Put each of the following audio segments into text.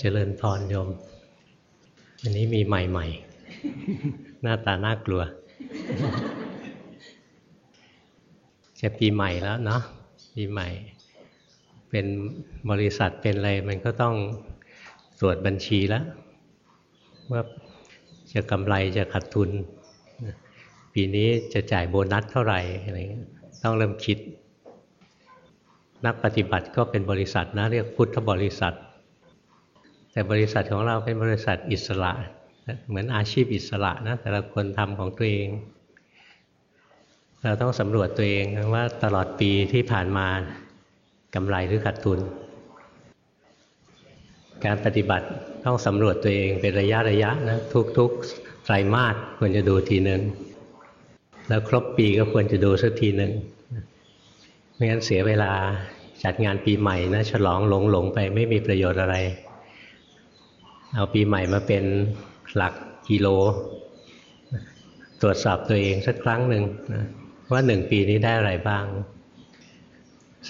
เจริญพรโยม อันนี้มีใหม่ๆ หน้าตาน่ากลัว จะปีใหม่แล้วเนาะปีใหม่ เป็นบริษัทเป็นอะไรมันก็ต้องตรวจบัญชีแล้วว่าจะกำไรจะขาดทุน ปีนี้จะจ่ายโบนัสเท่าไหร่อะไรต้องเริ่มคิด นักปฏิบัติก็เป็นบริษัทนะ เรียกพุทธบริษัท แต่บริษัทของเราเป็นบริษัทอิสระ เหมือนอาชีพอิสระนะแต่ละคนทำของตัวเอง เราต้องสำรวจตัวเองว่าตลอดปีที่ผ่านมากำไรหรือขาดทุน การปฏิบัติต้องสำรวจตัวเองเป็นระยะระยะนะทุกๆไตรมาสควรจะดูทีหนึ่งแล้วครบปีก็ควรจะดูสักทีหนึ่งไม่งั้นเสียเวลาจัดงานปีใหม่นะฉลองหลงหลงไปไม่มีประโยชน์อะไร เอาปีใหม่มาเป็นหลักกิโล ตรวจสอบตัวเองสักครั้งหนึ่งนะว่าหนึ่งปีนี้ได้อะไรบ้าง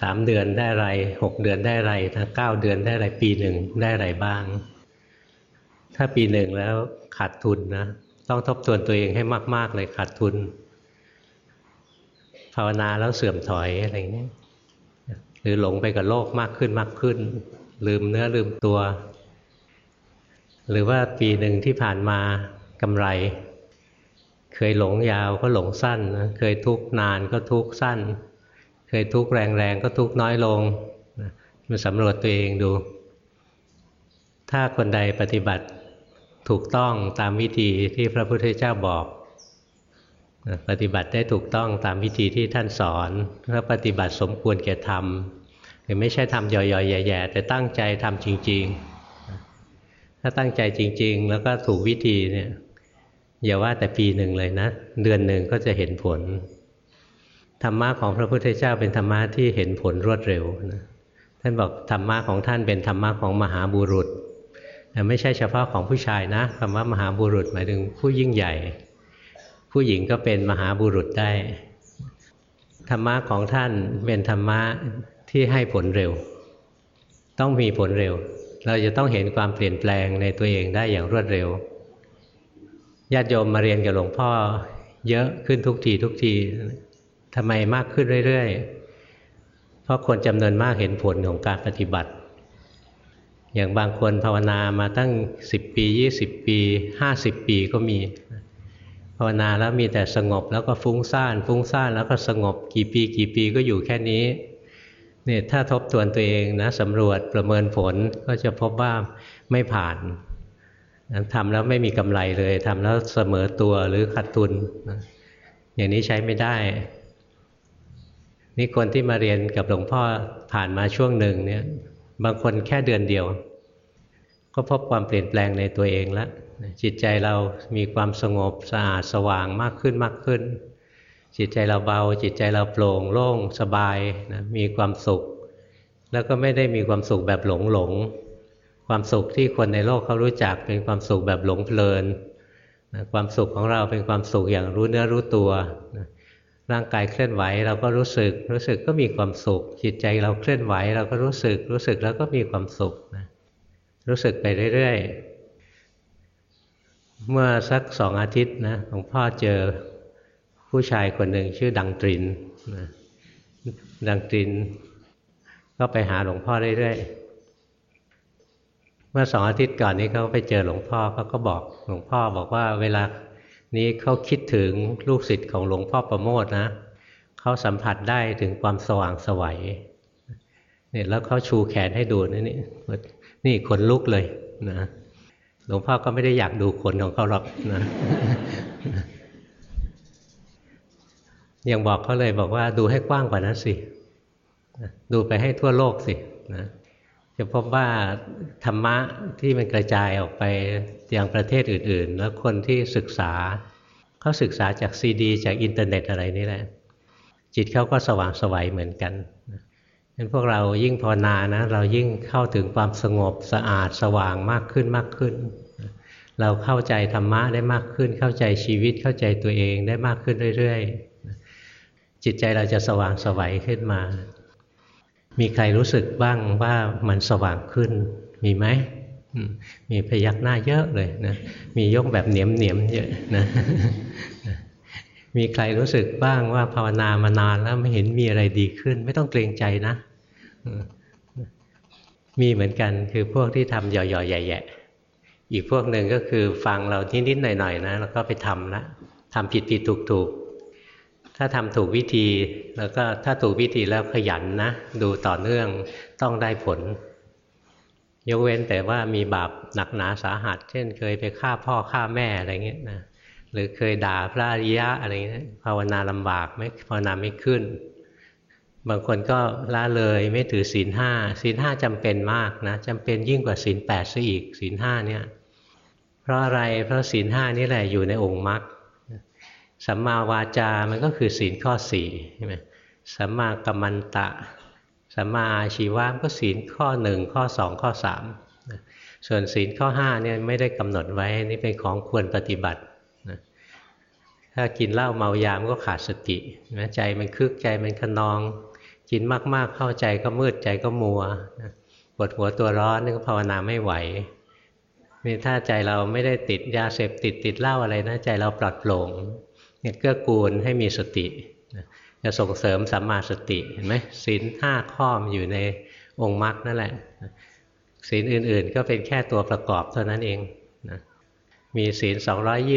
สามเดือนได้อะไรหกเดือนได้อะไรถ้าเก้าเดือนได้อะไรปีหนึ่งได้อะไรบ้าง ถ้าปีหนึ่งแล้วขาดทุนนะต้องทบทวนตัวเองให้มาก ๆ เลยขาดทุน ภาวนาแล้วเสื่อมถอยอะไรเงี้ยหรือหลงไปกับโลกมากขึ้นมากขึ้น ลืมเนื้อลืมตัว หรือว่าปีหนึ่งที่ผ่านมากำไร เคยหลงยาวก็หลงสั้นนะเคยทุกนานก็ทุกสั้น เคยทุกข์แรงๆก็ทุกน้อยลงมาสำรวจตัวเองดู ถ้าคนใดปฏิบัติถูกต้องตามวิธีที่พระพุทธเจ้าบอกปฏิบัติได้ถูกต้องตามวิธีที่ท่านสอนถ้าปฏิบัติสมควรแก่ธรรมคือไม่ใช่ทำย่อยๆแย่ๆแต่ตั้งใจทำจริง ๆ ถ้าตั้งใจจริง ๆ แล้วก็ถูกวิธีเนี่ยอย่าว่าแต่ปีหนึ่งเลยนะ เดือนหนึ่งก็จะเห็นผลธรรมะของพระพุทธเจ้าเป็นธรรมะที่เห็นผลรวดเร็วนะท่านบอกธรรมะของท่านเป็นธรรมะของมหาบุรุษแต่ไม่ใช่เฉพาะของผู้ชายนะคำว่ามหาบุรุษหมายถึงผู้ยิ่งใหญ่ ผู้หญิงก็เป็นมหาบุรุษได้ ธรรมะของท่านเป็นธรรมะที่ให้ผลเร็ว ต้องมีผลเร็ว เราจะต้องเห็นความเปลี่ยนแปลงในตัวเองได้อย่างรวดเร็วญาติโยมมาเรียนกับหลวงพ่อ เยอะขึ้นทุกทีทุกทีทำไมมากขึ้นเรื่อยๆ เพราะคนจำนวนมากเห็นผลของการปฏิบัติ อย่างบางคนภาวนามาตั้ง 10 ปี 20 ปี 50 ปีก็มี ภาวนาแล้วมีแต่สงบแล้วก็ฟุ้งซ่าน ฟุ้งซ่านแล้วก็สงบกี่ปีกี่ปีก็อยู่แค่นี้ เนี่ยถ้าทบทวนตัวเองนะสำรวจประเมินผลก็จะพบว่าไม่ผ่านทำแล้วไม่มีกำไรเลยทำแล้วเสมอตัวหรือขาดทุนอย่างนี้ใช้ไม่ได้ นี่คนที่มาเรียนกับหลวงพ่อผ่านมาช่วงหนึ่งเนี่ย บางคนแค่เดือนเดียว ก็พบความเปลี่ยนแปลงในตัวเองแล้วจิตใจเรามีความสงบสะอาดสว่างมากขึ้นมากขึ้น จิตใจเราเบา จิตใจเราโปร่งโล่งสบายนะมีความสุข แล้วก็ไม่ได้มีความสุขแบบหลงหลง ความสุขที่คนในโลกเขารู้จักเป็นความสุขแบบหลงเพลินนะความสุขของเราเป็นความสุขอย่างรู้เนื้อรู้ตัวนะร่างกายเคลื่อนไหวเราก็รู้สึก รู้สึกก็มีความสุข จิตใจเราเคลื่อนไหวเราก็รู้สึก รู้สึกแล้วก็มีความสุขนะรู้สึกไปเรื่อยๆ เมื่อสักสองอาทิตย์นะหลวงพ่อเจอ ผู้ชายคนหนึ่งชื่อดังตรินนะดังตริน ก็ไปหาหลวงพ่อเรื่อยๆ เมื่อสองอาทิตย์ก่อนนี้เขาไปเจอหลวงพ่อเขาก็บอกหลวงพ่อบอกว่าเวลานี้เขาคิดถึงลูกศิษย์ของหลวงพ่อประโมทนะเขาสัมผัสได้ถึงความสว่างสวัยเนี่ยแล้วเขาชูแขนให้ดูนี่นี่นี่ขนลุกเลยนะหลวงพ่อก็ไม่ได้อยากดูขนของเขาหรอกนะ ยังบอกเขาเลยบอกว่าดูให้กว้างกว่านั้นสิดูไปให้ทั่วโลกสินะจะพบว่าธรรมะที่มันกระจายออกไปย่างประเทศอื่น ๆ แล้วคนที่ศึกษาเขาศึกษาจากซีดี จากอินเทอร์เน็ตอะไรนี่แหละ จิตเขาก็สว่างสวัยเหมือนกันนั้นพวกเรายิ่งภาวนานะ เรายิ่งเข้าถึงความสงบสะอาดสว่างมากขึ้นมากขึ้น เราเข้าใจธรรมะได้มากขึ้น เข้าใจชีวิตเข้าใจตัวเองได้มากขึ้นเรื่อย ๆ จิตใจเราจะสว่างสวัยขึ้นมา มีใครรู้สึกบ้างว่ามันสว่างขึ้น มีไหม มีพยักหน้าเยอะเลยนะ มียกแบบเหนียมเหนียมเยอะนะ มีใครรู้สึกบ้างว่าภาวนามานานแล้วไม่เห็นมีอะไรดีขึ้น ไม่ต้องเกรงใจนะ มีเหมือนกันคือพวกที่ทำหย่อๆใหญ่ๆอีกพวกหนึ่งก็คือฟังเรานิดๆหน่อยๆนะแล้วก็ไปทำละทำผิดๆถูกๆ ถ้าทำถูกวิธีแล้วก็ถ้าถูกวิธีแล้วขยันนะ ดูต่อเนื่องต้องได้ผล ยกเว้นแต่ว่ามีบาปหนักหนาสาหัส เช่น เคยไปฆ่าพ่อฆ่าแม่อะไรเงี้ยนะหรือเคยด่าพระอริยะอะไรเงี้ยภาวนาลำบากไม่ภาวนาไม่ขึ้น บางคนก็ละเลยไม่ถือศีลห้าศีลห้าจำเป็นมากนะจำเป็นยิ่งกว่าศีลแปดซะอีกศีลห้าเนี่ย เพราะอะไรเพราะศีลห้านี่แหละอยู่ในองค์มรรค สัมมาวาจา มันก็คือศีลข้อสี่ใช่ไหมสัมมากัมมันตะ สัมมาอาชีวะก็ศีลข้อหนึ่งข้อสองข้อสามส่วนศีลข้อห้าเนี่ยไม่ได้กำหนดไว้นี่เป็นของควรปฏิบัติถ้ากินเหล้าเมายามก็ขาดสติใจมันคึกใจมันขนอง กินมากๆเข้าใจก็มืดใจก็มัวปวดหัวตัวร้อนนี่ก็ภาวนาไม่ไหวนี่ถ้าใจเราไม่ได้ติดยาเสพติดติดเหล้าอะไรนะใจเราปลอดโปร่ง เนี่ยเกื้อกูลให้มีสติจะส่งเสริมสัมมาสติเห็นไหมศีลห้าข้อมอยู่ในองค์มรรคนั่นแหละศีลอื่น ๆ ก็เป็นแค่ตัวประกอบเท่านั้นเองนะมีศีล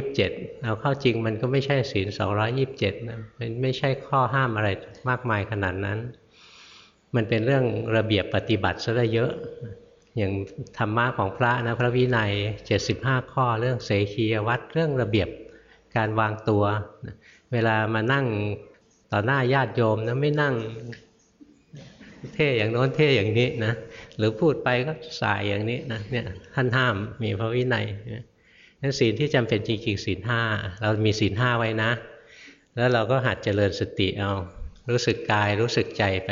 227 เอาเข้าจริงมันก็ไม่ใช่ศีล 227นะมันไม่ใช่ข้อห้ามอะไรมากมายขนาดนั้น มันเป็นเรื่องระเบียบปฏิบัติซะเยอะ อย่างธรรมะของพระนะพระวินัย 75 ข้อเรื่องเสขียวัดเรื่องระเบียบ การวางตัว เวลามานั่งต่อหน้าญาติโยมนะไม่นั่งเท่อย่างโน้นเท่อย่างนี้นะหรือพูดไปก็สายอย่างนี้นะเนี่ยท่านห้ามมีพระวินัยนั้นศีลที่จำเป็นจริงๆศีลห้าเรามีศีลห้าไว้นะ แล้วเราก็หัดเจริญสติเอา รู้สึกกายรู้สึกใจไป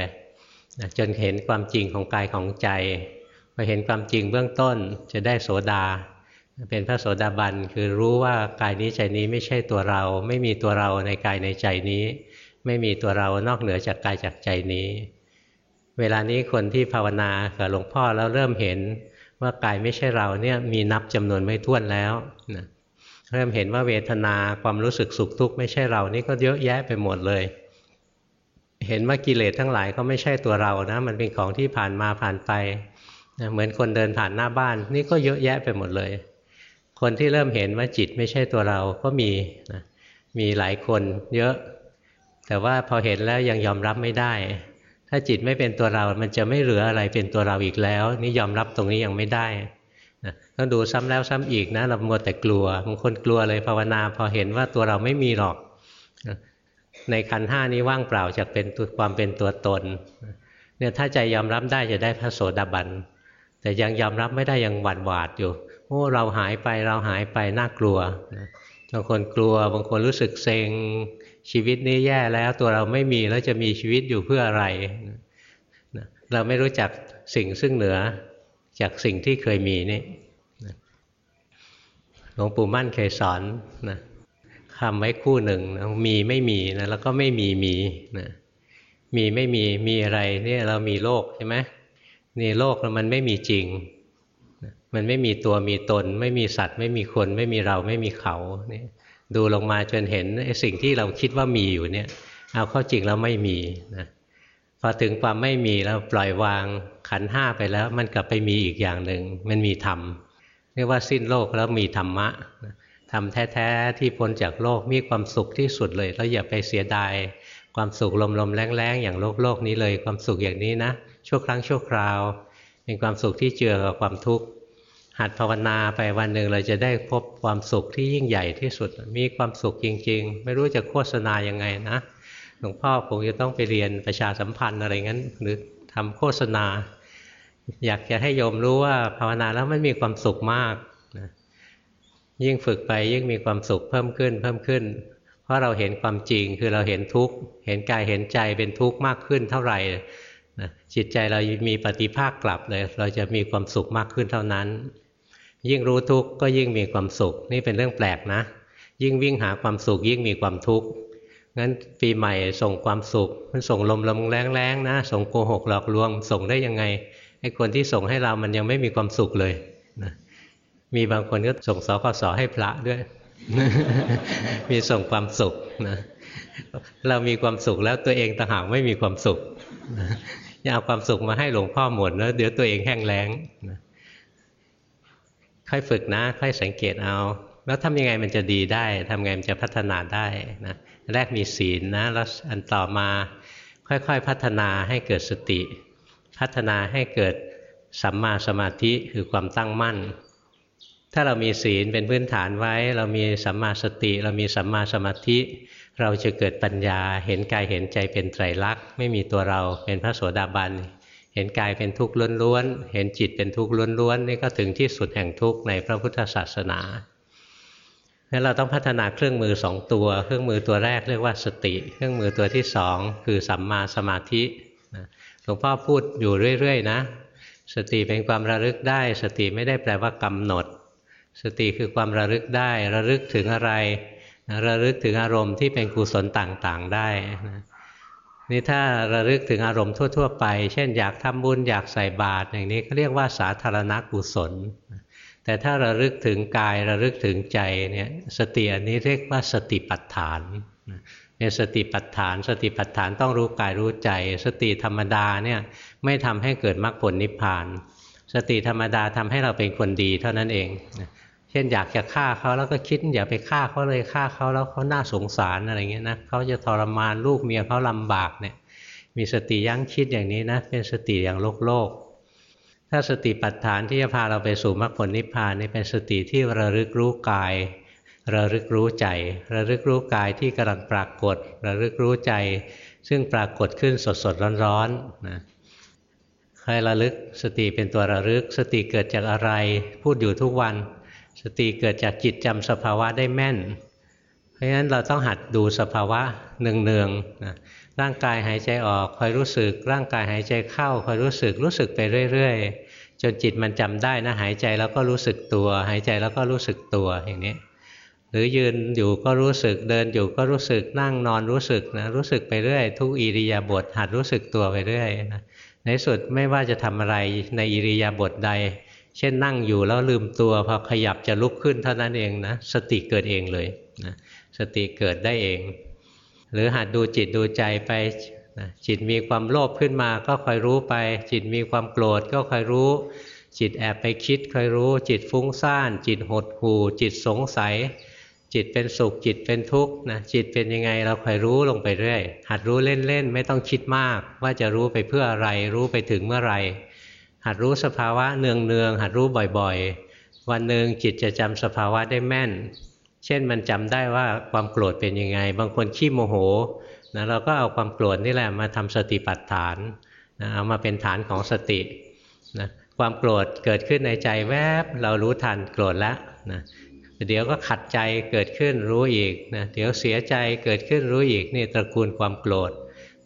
นะจนเห็นความจริงของกายของใจพอเห็นความจริงเบื้องต้นจะได้โสดา เป็นพระโสดาบันคือรู้ว่ากายนี้ใจนี้ไม่ใช่ตัวเรา ไม่มีตัวเราในกายในใจนี้ ไม่มีตัวเรานอกเหนือจากกายจากใจนี้ เวลานี้คนที่ภาวนากับหลวงพ่อแล้วเริ่มเห็นว่ากายไม่ใช่เราเนี่ยมีนับจำนวนไม่ถ้วนแล้วนะเริ่มเห็นว่าเวทนาความรู้สึกสุขทุกข์ไม่ใช่เรานี่ก็เยอะแยะไปหมดเลย เห็นว่ากิเลสทั้งหลายก็ไม่ใช่ตัวเรานะ มันเป็นของที่ผ่านมาผ่านไปนะเหมือนคนเดินผ่านหน้าบ้าน นี่ก็เยอะแยะไปหมดเลย คนที่เริ่มเห็นว่าจิตไม่ใช่ตัวเราก็มีนะมีหลายคนเยอะ แต่ว่าพอเห็นแล้วยังยอมรับไม่ได้ ถ้าจิตไม่เป็นตัวเรา มันจะไม่เหลืออะไรเป็นตัวเราอีกแล้ว นี่ยอมรับตรงนี้ยังไม่ได้นะต้องดูซ้ำแล้วซ้ำอีกนะเราหมดแต่กลัวบางคนกลัวเลยภาวนา พอเห็นว่าตัวเราไม่มีหรอกในขันห้านี้ว่างเปล่าจากเป็นความเป็นตัวตนเนี่ยถ้าใจยอมรับได้จะได้พระโสดาบันแต่ยังยอมรับไม่ได้ยังหวาดหวาดอยู่ โอ้เราหายไปเราหายไปน่ากลัวบางคนกลัวบางคนรู้สึกเซ็งชีวิตนี้แย่แล้วตัวเราไม่มีแล้วจะมีชีวิตอยู่เพื่ออะไร เราไม่รู้จักสิ่งซึ่งเหนือจากสิ่งที่เคยมีนี่หลวงปู่มั่นเคยสอนนะคำไว้คู่หนึ่งนะมีไม่มีนะแล้วก็ไม่มีมีนะมีไม่มีมีอะไรเนี่ยเรามีโลกใช่ไหมนี่โลกมันไม่มีจริง มันไม่มีตัวมีตน ไม่มีสัตว์ ไม่มีคน ไม่มีเราไม่มีเขาเนี่ยดูลงมาจนเห็นสิ่งที่เราคิดว่ามีอยู่เนี่ย เอาเข้าจริงแล้วไม่มีนะพอถึงความไม่มีแล้วปล่อยวางขันห้าไปแล้ว มันกลับไปมีอีกอย่างหนึ่งมันมีธรรมเรียกว่าสิ้นโลกแล้วมีธรรมะทำแท้ๆที่พ้นจากโลกมีความสุขที่สุดเลย แล้วอย่าไปเสียดายความสุขลมๆแรงๆอย่างโลกโลกนี้เลย ความสุขอย่างนี้นะชั่วครั้งชั่วคราว เป็นความสุขที่เจือกับความทุกข์ หัดภาวนาไปวันหนึ่งเราจะได้พบความสุขที่ยิ่งใหญ่ที่สุด มีความสุขจริง ๆ ไม่รู้จะโฆษณายังไงนะหลวงพ่อคงจะต้องไปเรียนประชาสัมพันธ์อะไรงั้น หรือทำโฆษณา อยากจะให้โยมรู้ว่าภาวนาแล้วมันมีความสุขมากนะยิ่งฝึกไปยิ่งมีความสุขเพิ่มขึ้น เพิ่มขึ้น เพราะเราเห็นความจริงคือเราเห็นทุกข์เห็นกายเห็นใจเป็นทุกข์มากขึ้นเท่าไหร่นะจิตใจเรามีปฏิภาคกลับเลย เราจะมีความสุขมากขึ้นเท่านั้น ยิ่งรู้ทุกข์ก็ยิ่งมีความสุข นี่เป็นเรื่องแปลกนะ ยิ่งวิ่งหาความสุขยิ่งมีความทุกข์งั้นปีใหม่ส่งความสุข มันส่งลมลมแรงแรงนะ ส่งโกหกหลอกลวง ส่งได้ยังไงไอ้คนที่ส่งให้เรามันยังไม่มีความสุขเลยนะมีบางคนก็ส่งสกสให้พระด้วย มีส่งความสุขนะเรามีความสุขแล้วตัวเองต่างหากไม่มีความสุขอย่าเอาความสุขมาให้หลวงพ่อหมดแล้วเดี๋ยวตัวเองแห้งแล้งนะ ค่อยฝึกนะ ค่อยสังเกตเอา แล้วทำยังไงมันจะดีได้ทำไงมันจะพัฒนาได้นะแรกมีศีลนะแล้วอันต่อมาค่อยๆ พัฒนาให้เกิดสติ พัฒนาให้เกิดสัมมาสมาธิคือความตั้งมั่น ถ้าเรามีศีลเป็นพื้นฐานไว้ เรามีสัมมาสติ เรามีสัมมาสมาธิ เราจะเกิดปัญญาเห็นกายเห็นใจเป็นไตรลักษณ์ไม่มีตัวเราเป็นพระโสดาบัน เห็นกายเป็นทุกข์ล้วนๆ เห็นจิตเป็นทุกข์ล้วนๆ นี่ก็ถึงที่สุดแห่งทุกข์ในพระพุทธศาสนางั้นเราต้องพัฒนาเครื่องมือสองตัว เครื่องมือตัวแรกเรียกว่าสติ เครื่องมือตัวที่สองคือสัมมาสมาธิหลวงพ่อพูดอยู่เรื่อยๆนะ สติเป็นความระลึกได้ สติไม่ได้แปลว่ากำหนด สติคือความระลึกได้ ระลึกถึงอะไร ระลึกถึงอารมณ์ที่เป็นกุศลต่างๆได้นะ นี่ถ้าระลึกถึงอารมณ์ทั่ว ๆ ไป เช่น อยากทำบุญอยากใส่บาตรอย่างนี้ก็เรียกว่าสาธารณกุศล แต่ถ้าระลึกถึงกายระลึกถึงใจเนี่ยสติอันนี้เรียกว่าสติปัฏฐานเป็นสติปัฏฐาน สติปัฏฐานต้องรู้กายรู้ใจ สติธรรมดาเนี่ยไม่ทำให้เกิดมรรคผลนิพพาน สติธรรมดาทำให้เราเป็นคนดีเท่านั้นเอง ช่นอยากจะฆ่าเขาแล้วก็คิดอย่าไปฆ่าเขาเลยฆ่าเขาแล้วเขาน่าสงสารอะไรเงี้ยนะเขาจะทรมานลูกเมียเขาลำบากเนี่ยมีสติยั้งคิดอย่างนี้นะเป็นสติอย่างโลกโลก ถ้าสติปัฏฐานที่จะพาเราไปสู่มรรคผลนิพพานนี่เป็นสติที่ระลึกรู้กาย ระลึกรู้ใจ ระลึกรู้กายที่กำลังปรากฏ ระลึกรู้ใจ ซึ่งปรากฏขึ้นสดสดร้อนๆนะใครระลึกสติเป็นตัวระลึก สติเกิดจากอะไร พูดอยู่ทุกวัน สติเกิดจากจิตจำสภาวะได้แม่น เพราะฉะนั้นเราต้องหัดดูสภาวะเนืองๆนะร่างกายหายใจออกคอยรู้สึก ร่างกายหายใจเข้าคอยรู้สึกรู้สึกไปเรื่อย ๆ จนจิตมันจำได้นะหายใจแล้วก็รู้สึกตัว หายใจแล้วก็รู้สึกตัวอย่างนี้ หรือยืนอยู่ก็รู้สึกเดินอยู่ก็รู้สึกนั่งนอนรู้สึกนะรู้สึกไปเรื่อย ทุกอิริยาบถหัดรู้สึกตัวไปเรื่อยนะในสุดไม่ว่าจะทำอะไรในอิริยาบถใด เช่นนั่งอยู่แล้วลืมตัวพอขยับจะลุกขึ้นเท่านั้นเองนะ สติเกิดเองเลยนะสติเกิดได้เอง หรือหัดดูจิตดูใจไปนะจิตมีความโลภขึ้นมาก็คอยรู้ไป จิตมีความโกรธก็คอยรู้ จิตแอบไปคิดคอยรู้ จิตฟุ้งซ่าน จิตหดหู่ จิตสงสัย จิตเป็นสุขจิตเป็นทุกข์นะจิตเป็นยังไงเราคอยรู้ลงไปเรื่อยหัดรู้เล่นๆไม่ต้องคิดมาก ว่าจะรู้ไปเพื่ออะไร รู้ไปถึงเมื่อไหร่ หัดรู้สภาวะเนืองๆหัดรู้บ่อยๆ วันหนึ่งจิตจะจำสภาวะได้แม่น เช่นมันจำได้ว่าความโกรธเป็นยังไง บางคนขี้โมโหนะเราก็เอาความโกรธนี่แหละมาทำสติปัฏฐานนะเอามาเป็นฐานของสตินะความโกรธเกิดขึ้นในใจแวบเรารู้ทันโกรธแล้วนะเดี๋ยวก็ขัดใจเกิดขึ้นรู้อีกนะเดี๋ยวเสียใจเกิดขึ้นรู้อีกนี่ตระกูลความโกรธ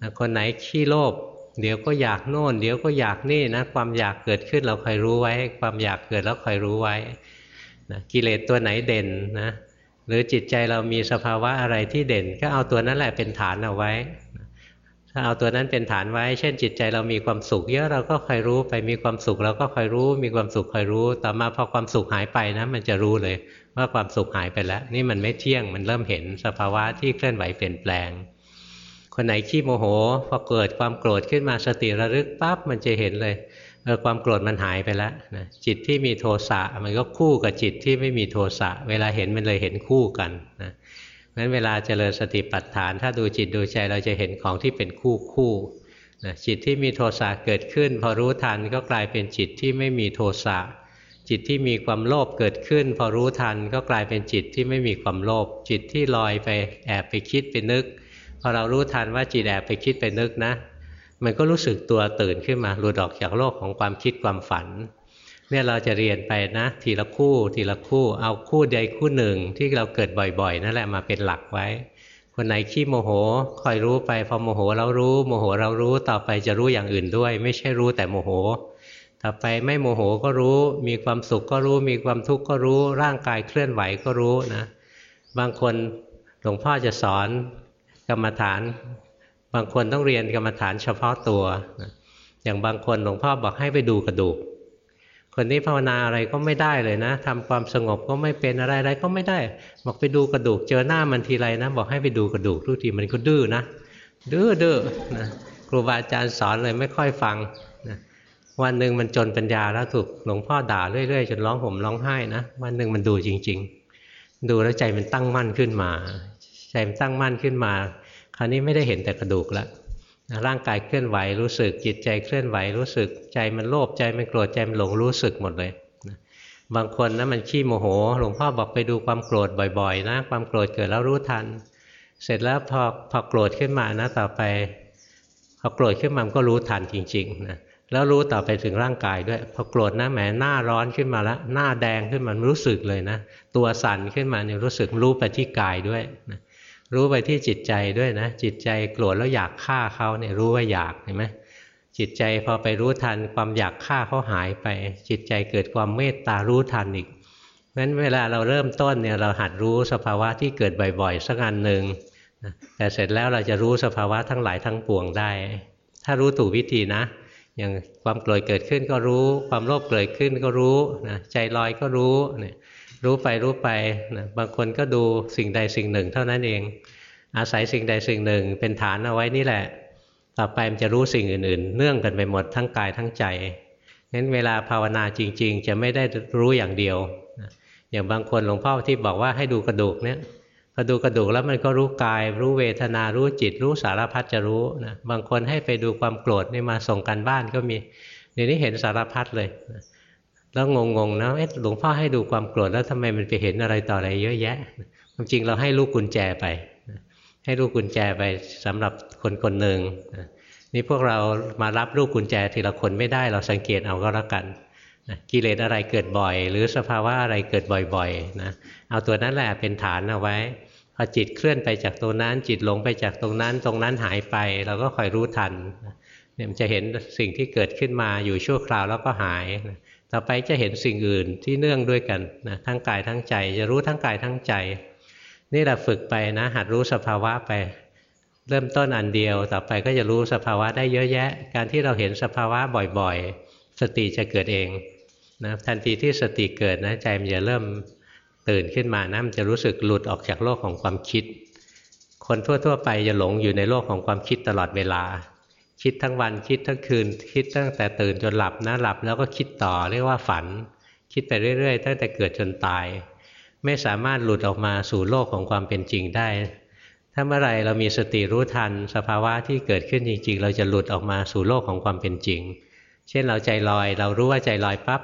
นะคนไหนขี้โลภ เดี๋ยวก็อยากโน่น เดี๋ยวก็อยากนี่นะ ความอยากเกิดขึ้นเราคอยรู้ไว้ ความอยากเกิดแล้วคอยรู้ไว้นะกิเลสตัวไหนเด่นนะหรือจิตใจเรามีสภาวะอะไรที่เด่น ก็เอาตัวนั้นแหละเป็นฐานเอาไว้ ถ้าเอาตัวนั้นเป็นฐานไว้ เช่น จิตใจเรามีความสุข เยอะเราก็คอยรู้ไปมีความสุขเราก็คอยรู้ มีความสุขคอยรู้ ต่อมาพอความสุขหายไปนะ มันจะรู้เลยว่าความสุขหายไปแล้ว นี่มันไม่เที่ยงมันเริ่มเห็นสภาวะที่เคลื่อนไหวเปลี่ยนแปลง คนไหนขี้โมโหพอเกิดความโกรธขึ้นมาสติระลึกปั๊บมันจะเห็นเลยเออความโกรธมันหายไปแล้วนะจิตที่มีโทสะมันก็คู่กับจิตที่ไม่มีโทสะเวลาเห็นมันเลยเห็นคู่กันนะงั้นเวลาเจริญสติปัฏฐาน ถ้าดูจิตดูใจเราจะเห็นของที่เป็นคู่คู่นะจิตที่มีโทสะเกิดขึ้น พอรู้ทันก็กลายเป็นจิตที่ไม่มีโทสะจิตที่มีความโลภเกิดขึ้น พอรู้ทันก็กลายเป็นจิตที่ไม่มีความโลภจิตที่ลอยไปแอบไปคิดไปนึก พอเรารู้ทันว่าจิตแอบไปคิดไปนึกนะ มันก็รู้สึกตัวตื่นขึ้นมาหลุดออกจากโลกของความคิดความฝัน เนี่ยเราจะเรียนไปนะ ทีละคู่ทีละคู่เอาคู่ใดคู่หนึ่งที่เราเกิดบ่อยๆ นั่นแหละมาเป็นหลักไว้ คนไหนขี้โมโหคอยรู้ไปพอโมโหเรารู้โมโหเรารู้ต่อไปจะรู้อย่างอื่นด้วย ไม่ใช่รู้แต่โมโหต่อไปไม่โมโหก็รู้ มีความสุขก็รู้ มีความทุกข์ก็รู้ ร่างกายเคลื่อนไหวก็รู้นะ บางคนหลวงพ่อจะสอน กรรมฐานบางคนต้องเรียนกรรมฐานเฉพาะตัวอย่างบางคนหลวงพ่อบอกให้ไปดูกระดูก คนนี้ภาวนาอะไรก็ไม่ได้เลยนะทำความสงบก็ไม่เป็นอะไรอะไรก็ไม่ได้ บอกไปดูกระดูก เจอหน้ามันทีไรนะ บอกให้ไปดูกระดูกทุกทีมันก็ดื้อนะดื้อดื้อนะครูบาอาจารย์สอนเลยไม่ค่อยฟังนะวันหนึ่งมันจนปัญญาแล้วถูกหลวงพ่อด่าเรื่อยๆจนร้องห่มร้องไห้นะวันหนึ่งมันดูจริง ๆ ดูแล้วใจมันตั้งมั่นขึ้นมา ใจมันตั้งมั่นขึ้นมา ราวนี้ไม่ได้เห็นแต่กระดูกแล้วร่างกายเคลื่อนไหวรู้สึกจิตใจเคลื่อนไหวรู้สึกใจมันโลภใจมันโกรธใจมันหลงรู้สึกหมดเลยบางคนนะมันขี้โมโหหลวงพ่อบอกไปดูความโกรธบ่อยๆ นะ ความโกรธเกิดแล้วรู้ทัน เสร็จแล้วพอพอโกรธขึ้นมานะต่อไปพอโกรธขึ้นมามันก็รู้ทันจริงๆนะแล้วรู้ต่อไปถึงร่างกายด้วย พอโกรธนะแหมหน้าร้อนขึ้นมาแล้วหน้าแดงขึ้นมารู้สึกเลยนะ ตัวสั่นขึ้นมาเนี่ยรู้สึกรู้ไปที่กายด้วยนะ รู้ไปที่จิตใจด้วยนะ จิตใจโกรธแล้วอยากฆ่าเขาเนี่ยรู้ว่าอยากเห็นไหมจิตใจพอไปรู้ทันความอยากฆ่าเขาหายไป จิตใจเกิดความเมตตารู้ทันอีกเพราะฉะนั้นเวลาเราเริ่มต้นเนี่ยเราหัดรู้สภาวะที่เกิดบ่อยๆ สักอันหนึ่งแต่เสร็จแล้วเราจะรู้สภาวะทั้งหลายทั้งปวงได้ ถ้ารู้ถูกวิธีนะ อย่างความโกรธเกิดขึ้นก็รู้ ความโลภเกิดขึ้นก็รู้นะใจลอยก็รู้เนี่ย รู้ไปรู้ไปนะบางคนก็ดูสิ่งใดสิ่งหนึ่ง เท่านั้นเอง อาศัยสิ่งใดสิ่งหนึ่ง เป็นฐานเอาไว้นี่แหละ ต่อไปมันจะรู้สิ่งอื่น ๆ เนื่องกันไปหมดทั้งกายทั้งใจงั้นเวลาภาวนาจริง ๆ จะไม่ได้รู้อย่างเดียวอย่างบางคนหลวงพ่อที่บอกว่าให้ดูกระดูกเนี่ยพอดูกระดูกแล้วมันก็รู้กาย รู้เวทนารู้จิต รู้สารพัดจะรู้นะบางคนให้ไปดูความโกรธนี่มาส่งกันบ้านก็มีเดี๋ยวนี้เห็นสารพัดเลยนะ แล้วงงๆนะเอ๊ะหลวงพ่อให้ดูความโกรธแล้วทำไมมันไปเห็นอะไรต่ออะไรเยอะแยะความจริงเราให้ลูกกุญแจไป ให้ลูกกุญแจไปสำหรับคนคนหนึ่งนี่พวกเรามารับลูกกุญแจทีละคนไม่ได้เราสังเกตเอาก็แล้วกันกิเลสอะไรเกิดบ่อย หรือสภาวะอะไรเกิดบ่อยๆนะเอาตัวนั้นแหละเป็นฐานเอาไว้พอจิตเคลื่อนไปจากตรงนั้น จิตหลงไปจากตรงนั้น ตรงนั้นหายไป เราก็คอยรู้ทันเนี่ยมันจะเห็นสิ่งที่เกิดขึ้นมาอยู่ชั่วคราวแล้วก็หาย ต่อไปจะเห็นสิ่งอื่นที่เนื่องด้วยกันนะทั้งกายทั้งใจ จะรู้ทั้งกายทั้งใจ นี่เราฝึกไปนะ หัดรู้สภาวะไป เริ่มต้นอันเดียว ต่อไปก็จะรู้สภาวะได้เยอะแยะ การที่เราเห็นสภาวะบ่อยๆ สติจะเกิดเองนะทันทีที่สติเกิดนะใจมันจะเริ่มตื่นขึ้นมานะมันจะรู้สึกหลุดออกจากโลกของความคิด คนทั่วๆ ไปจะหลงอยู่ในโลกของความคิดตลอดเวลา คิดทั้งวันคิดทั้งคืน คิดตั้งแต่ตื่นจนหลับนะหลับ แล้วก็คิดต่อเรียกว่าฝัน คิดไปเรื่อย ๆ ตั้งแต่เกิดจนตาย ไม่สามารถหลุดออกมาสู่โลกของความเป็นจริงได้ ถ้าเมื่อไรเรามีสติรู้ทัน สภาวะที่เกิดขึ้นจริง ๆ เราจะหลุดออกมาสู่โลกของความเป็นจริง เช่นเราใจลอย เรารู้ว่าใจลอยปั๊บ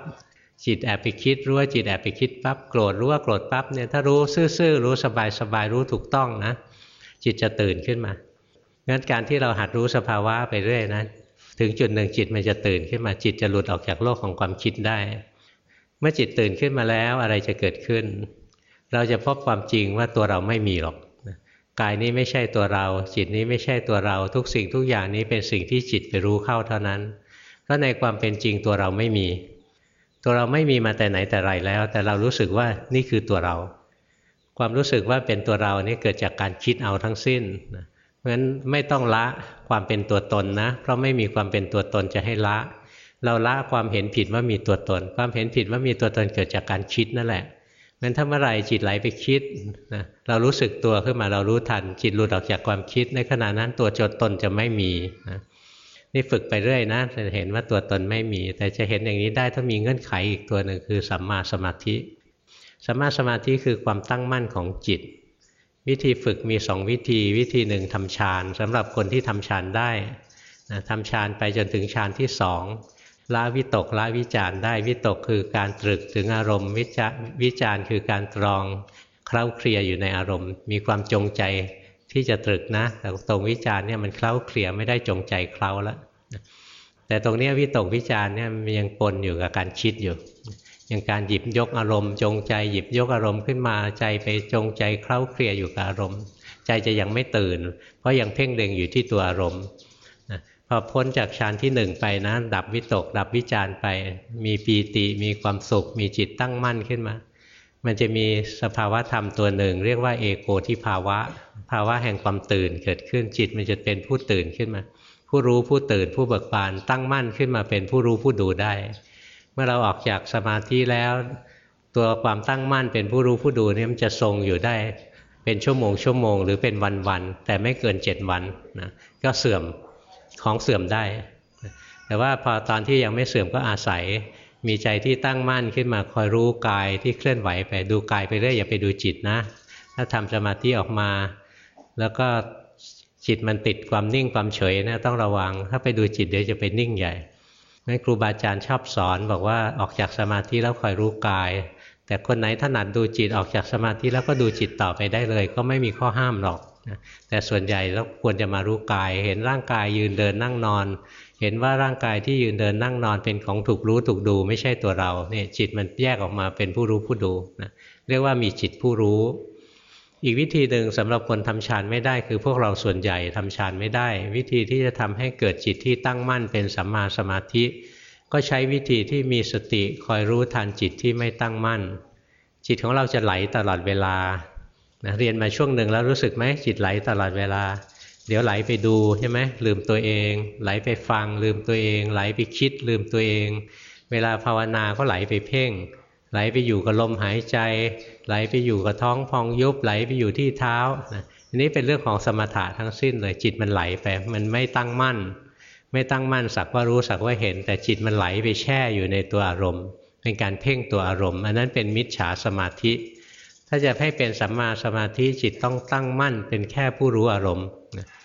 จิตแอบไปคิดรู้ว่าจิตแอบไปคิดปั๊บโกรธรู้ว่าโกรธปั๊บเนี่ยถ้ารู้ซื่อๆรู้สบายๆรู้ถูกต้องนะจิตจะตื่นขึ้นมา งั้นการที่เราหัดรู้สภาวะไปเรื่อยนะถึงจุดหนึ่งจิตมันจะตื่นขึ้นมาจิตจะหลุดออกจากโลกของความคิดได้ เมื่อจิตตื่นขึ้นมาแล้วอะไรจะเกิดขึ้น เราจะพบความจริงว่าตัวเราไม่มีหรอกกายนี้ไม่ใช่ตัวเรา จิตนี้ไม่ใช่ตัวเรา ทุกสิ่งทุกอย่างนี้เป็นสิ่งที่จิตไปรู้เข้าเท่านั้นเพราะในความเป็นจริงตัวเราไม่มี ตัวเราไม่มีมาแต่ไหนแต่ไรแล้ว แต่เรารู้สึกว่านี่คือตัวเรา ความรู้สึกว่าเป็นตัวเรานี่เกิดจากการคิดเอาทั้งสิ้นนะ ราะฉะนั้นไม่ต้องละความเป็นตัวตนนะ เพราะไม่มีความเป็นตัวตนจะให้ละ เราละความเห็นผิดว่ามีตัวตน ความเห็นผิดว่ามีตัวตนเกิดจากการคิดนั่นแหละงั้นถ้าเมื่อไรจิตไหลไปคิดนะเรารู้สึกตัวขึ้นมาเรารู้ทัน จิตหลุดออกจากความคิด ในขณะนั้นตัวจดตนจะไม่มีนะนี่ฝึกไปเรื่อยนะจะเห็นว่าตัวตนไม่มี แต่จะเห็นอย่างนี้ได้ถ้ามีเงื่อนไขอีกตัวหนึ่งคือสัมมาสมาธิสัมมาสมาธิคือความตั้งมั่นของจิต วิธีฝึกมีสองวิธี วิธีหนึ่งทำฌานสำหรับคนที่ทำฌานได้นะทำฌานไปจนถึงฌานที่สองละวิตกละวิจารได้วิตกคือการตรึกถึงอารมณ์วิจวิจารคือการตรองเคล้าเคลียอยู่ในอารมณ์ มีความจงใจที่จะตรึกนะ แต่ตรงวิจารเนี่ยมันเคล้าเคลียไม่ได้จงใจเคล้าแล้วแต่ตรงนี้วิตกวิจารเนี่ยมันยังปนอยู่กับการคิดอยู่ อย่างการหยิบยกอารมณ์ จงใจหยิบยกอารมณ์ขึ้นมาใจไปจงใจเคล้าเคลียอยู่กับอารมณ์ ใจจะยังไม่ตื่น เพราะยังเพ่งเล็งอยู่ที่ตัวอารมณ์พอพ้นจากฌานที่หนึ่งไปนะ ดับวิตก ดับวิจารไป มีปีติมีความสุข มีจิตตั้งมั่นขึ้นมา มันจะมีสภาวะธรรมตัวหนึ่ง เรียกว่าเอโกทิภาวะ ภาวะแห่งความตื่นเกิดขึ้นจิตมันจะเป็นผู้ตื่นขึ้นมา ผู้รู้ผู้ตื่นผู้เบิกบานตั้งมั่นขึ้นมาเป็นผู้รู้ผู้ดูได้ เมื่อเราออกจากสมาธิแล้ว ตัวความตั้งมั่นเป็นผู้รู้ผู้ดูนี่มันจะทรงอยู่ได้เป็นชั่วโมงชั่วโมงหรือเป็นวันวันแต่ไม่เกินเจ็ดวันนะก็เสื่อมของเสื่อมได้ แต่ว่าพอตอนที่ยังไม่เสื่อมก็อาศัยมีใจที่ตั้งมั่นขึ้นมาคอยรู้กายที่เคลื่อนไหวไปดูกายไปเรื่อยอย่าไปดูจิตนะ ถ้าทำสมาธิออกมา แล้วก็จิตมันติดความนิ่งความเฉยนะต้องระวัง ถ้าไปดูจิตเดี๋ยวจะไปนิ่งใหญ่ งั้นครูบาอาจารย์ชอบสอนบอกว่าออกจากสมาธิแล้วคอยรู้กาย แต่คนไหนถนัดดูจิตออกจากสมาธิแล้วก็ดูจิตต่อไปได้เลย ก็ไม่มีข้อห้ามหรอกแต่ส่วนใหญ่เราควรจะมารู้กาย เห็นร่างกายยืนเดินนั่งนอน เห็นว่าร่างกายที่ยืนเดินนั่งนอนเป็นของถูกรู้ถูกดู ไม่ใช่ตัวเราเนี่ยจิตมันแยกออกมาเป็นผู้รู้ผู้ดูนะเรียกว่ามีจิตผู้รู้ อีกวิธีหนึ่งสำหรับคนทำฌานไม่ได้คือพวกเราส่วนใหญ่ทำฌานไม่ได้ วิธีที่จะทำให้เกิดจิตที่ตั้งมั่นเป็นสัมมาสมาธิ ก็ใช้วิธีที่มีสติคอยรู้ทันจิตที่ไม่ตั้งมั่น จิตของเราจะไหลตลอดเวลานะเรียนมาช่วงหนึ่งแล้วรู้สึกไหมจิตไหลตลอดเวลา เดี๋ยวไหลไปดูใช่ไหมลืมตัวเอง ไหลไปฟัง ลืมตัวเอง ไหลไปคิด ลืมตัวเอง เวลาภาวนาก็ไหลไปเพ่ง ไหลไปอยู่กับลมหายใจ ไหลไปอยู่กับท้องพองยุบไหลไปอยู่ที่เท้าอันนี้เป็นเรื่องของสมถะทั้งสิ้นเลยจิตมันไหลไปมันไม่ตั้งมั่น ไม่ตั้งมั่นสักว่ารู้สักว่าเห็น แต่จิตมันไหลไปแช่อยู่ในตัวอารมณ์ เป็นการเพ่งตัวอารมณ์ อันนั้นเป็นมิจฉาสมาธิ ถ้าจะให้เป็นสัมมาสมาธิจิตต้องตั้งมั่น เป็นแค่ผู้รู้อารมณ์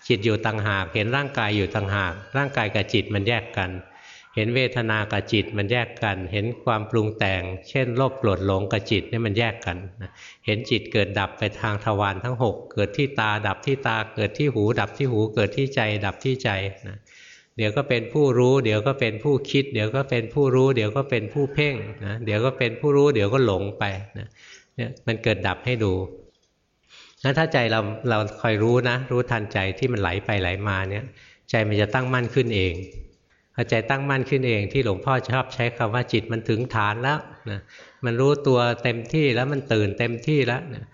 จิตอยู่ต่างหากเห็นร่างกายอยู่ต่างหาก ร่างกายกับจิตมันแยกกัน เห็นเวทนากับจิตมันแยกกัน เห็นความปรุงแต่ง เช่นโลภโกรธหลงกับจิตนี่มันแยกกันเห็นจิตเกิดดับไปทางทวารทั้ง 6 เกิดที่ตาดับที่ตาเกิดที่หู ดับที่หูเกิดที่ใจ ดับที่ใจนะเดี๋ยวก็เป็นผู้รู้ เดี๋ยวก็เป็นผู้คิด เดี๋ยวก็เป็นผู้รู้ เดี๋ยวก็เป็นผู้เพ่งนะเดี๋ยวก็เป็นผู้รู้ เดี๋ยวก็หลงไปนะเนี่ยมันเกิดดับให้ดูนั้นถ้าใจเราเราคอยรู้นะ รู้ทันใจที่มันไหลไปไหลมาเนี่ย ใจมันจะตั้งมั่นขึ้นเอง พอใจตั้งมั่นขึ้นเองที่หลวงพ่อชอบใช้คำว่าจิตมันถึงฐานแล้วนะมันรู้ตัวเต็มที่แล้วมันตื่นเต็มที่แล้วนะ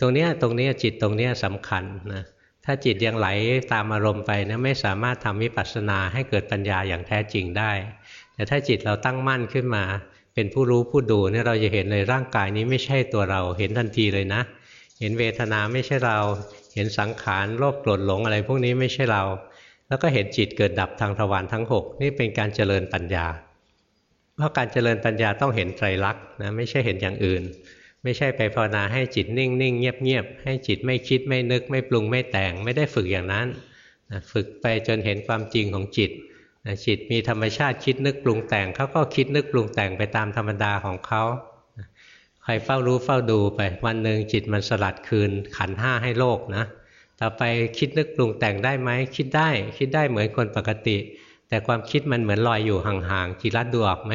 ตรงนี้ตรงนี้จิตตรงนี้สำคัญนะถ้าจิตยังไหลตามอารมณ์ไปนะไม่สามารถทำวิปัสสนาให้เกิดปัญญาอย่างแท้จริงได้ แต่ถ้าจิตเราตั้งมั่นขึ้นมา เป็นผู้รู้ผู้ดูเนี่ยเราจะเห็นเลยร่างกายนี้ไม่ใช่ตัวเราเห็นทันทีเลยนะ เห็นเวทนาไม่ใช่เรา เห็นสังขารโลภโกรธหลงอะไร พวกนี้ไม่ใช่เรา แล้วก็เห็นจิตเกิดดับทางทวารทั้ง 6 นี่เป็นการเจริญปัญญา เพราะการเจริญปัญญาต้องเห็นไตรลักษณ์นะไม่ใช่เห็นอย่างอื่น ไม่ใช่ไปภาวนาให้จิตนิ่งนิ่งเงียบเงียบให้จิตไม่คิดไม่นึก ไม่ปรุงไม่แต่ง ไม่ได้ฝึกอย่างนั้นนะฝึกไปจนเห็นความจริงของจิตนะจิตมีธรรมชาติคิดนึกปรุงแต่งเขาก็คิดนึกปรุงแต่งไปตามธรรมดาของเขาใครเฝ้ารู้เฝ้าดูไปวันหนึ่งจิตมันสลัดคืนขันห้าให้โลกนะ ต่อไปคิดนึกปรุงแต่งได้ไหมคิดได้คิดได้เหมือนคนปกติ แต่ความคิดมันเหมือนลอยอยู่ห่างๆจิตรัดดูออกไหม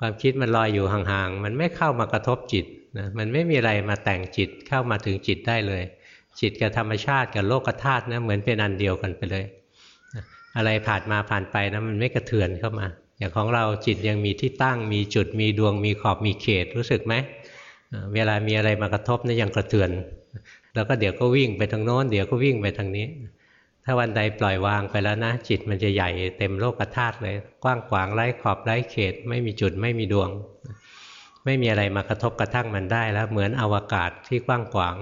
ความคิดมันลอยอยู่ห่างๆมันไม่เข้ามากระทบจิตนะมันไม่มีอะไรมาแต่งจิตเข้ามาถึงจิตได้เลย จิตกับธรรมชาติกับโลกธาตุนะเหมือนเป็นอันเดียวกันไปเลย อะไรผ่านมาผ่านไปนะมันไม่กระเทือนเข้ามา อย่างของเราจิตยังมีที่ตั้ง มีจุดมีดวงมีขอบมีเขตรู้สึกไหมเวลามีอะไรมากระทบนี่ยังกระเทือน แล้วก็เดี๋ยวก็วิ่งไปทางโน้นเดี๋ยวก็วิ่งไปทางนี้ ถ้าวันใดปล่อยวางไปแล้วนะ จิตมันจะใหญ่เต็มโลกธาตุเลย กว้างขวางไร้ขอบไร้เขต ไม่มีจุดไม่มีดวง ไม่มีอะไรมากระทบกระทั่งมันได้แล้ว เหมือนอวกาศที่กว้างขวาง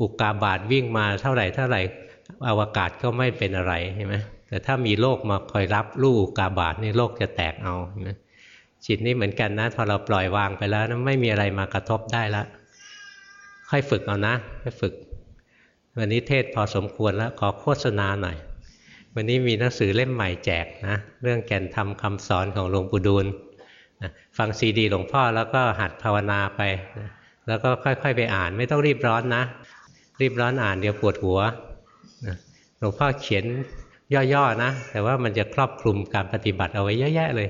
อุกกาบาตวิ่งมาเท่าไหร่เท่าไหร่อวกาศก็ไม่เป็นอะไรใช่ไหมแต่ถ้ามีโลกมาคอยรับลูกอุกกาบาตนี่โลกจะแตกเอาจิตนี่เหมือนกันนะพอเราปล่อยวางไปแล้วนะไม่มีอะไรมากระทบได้แล้ว ค่อยฝึกเอานะค่อยฝึก วันนี้เทศพอสมควรแล้วขอโฆษณาหน่อย วันนี้มีหนังสือเล่มใหม่แจกนะ เรื่องแก่นธรรมคาสอนของหลวงปู่ดูลนะฟังซีดีหลวงพ่อแล้วก็หัดภาวนาไปนะแล้วก็ค่อย ๆ ไปอ่านไม่ต้องรีบร้อนนะ รีบร้อนอ่านเดี๋ยวปวดหัวนะหลวงพ่อเขียนย่อๆนะ แต่ว่ามันจะครอบคลุมการปฏิบัติเอาไว้เยอะแยะเลย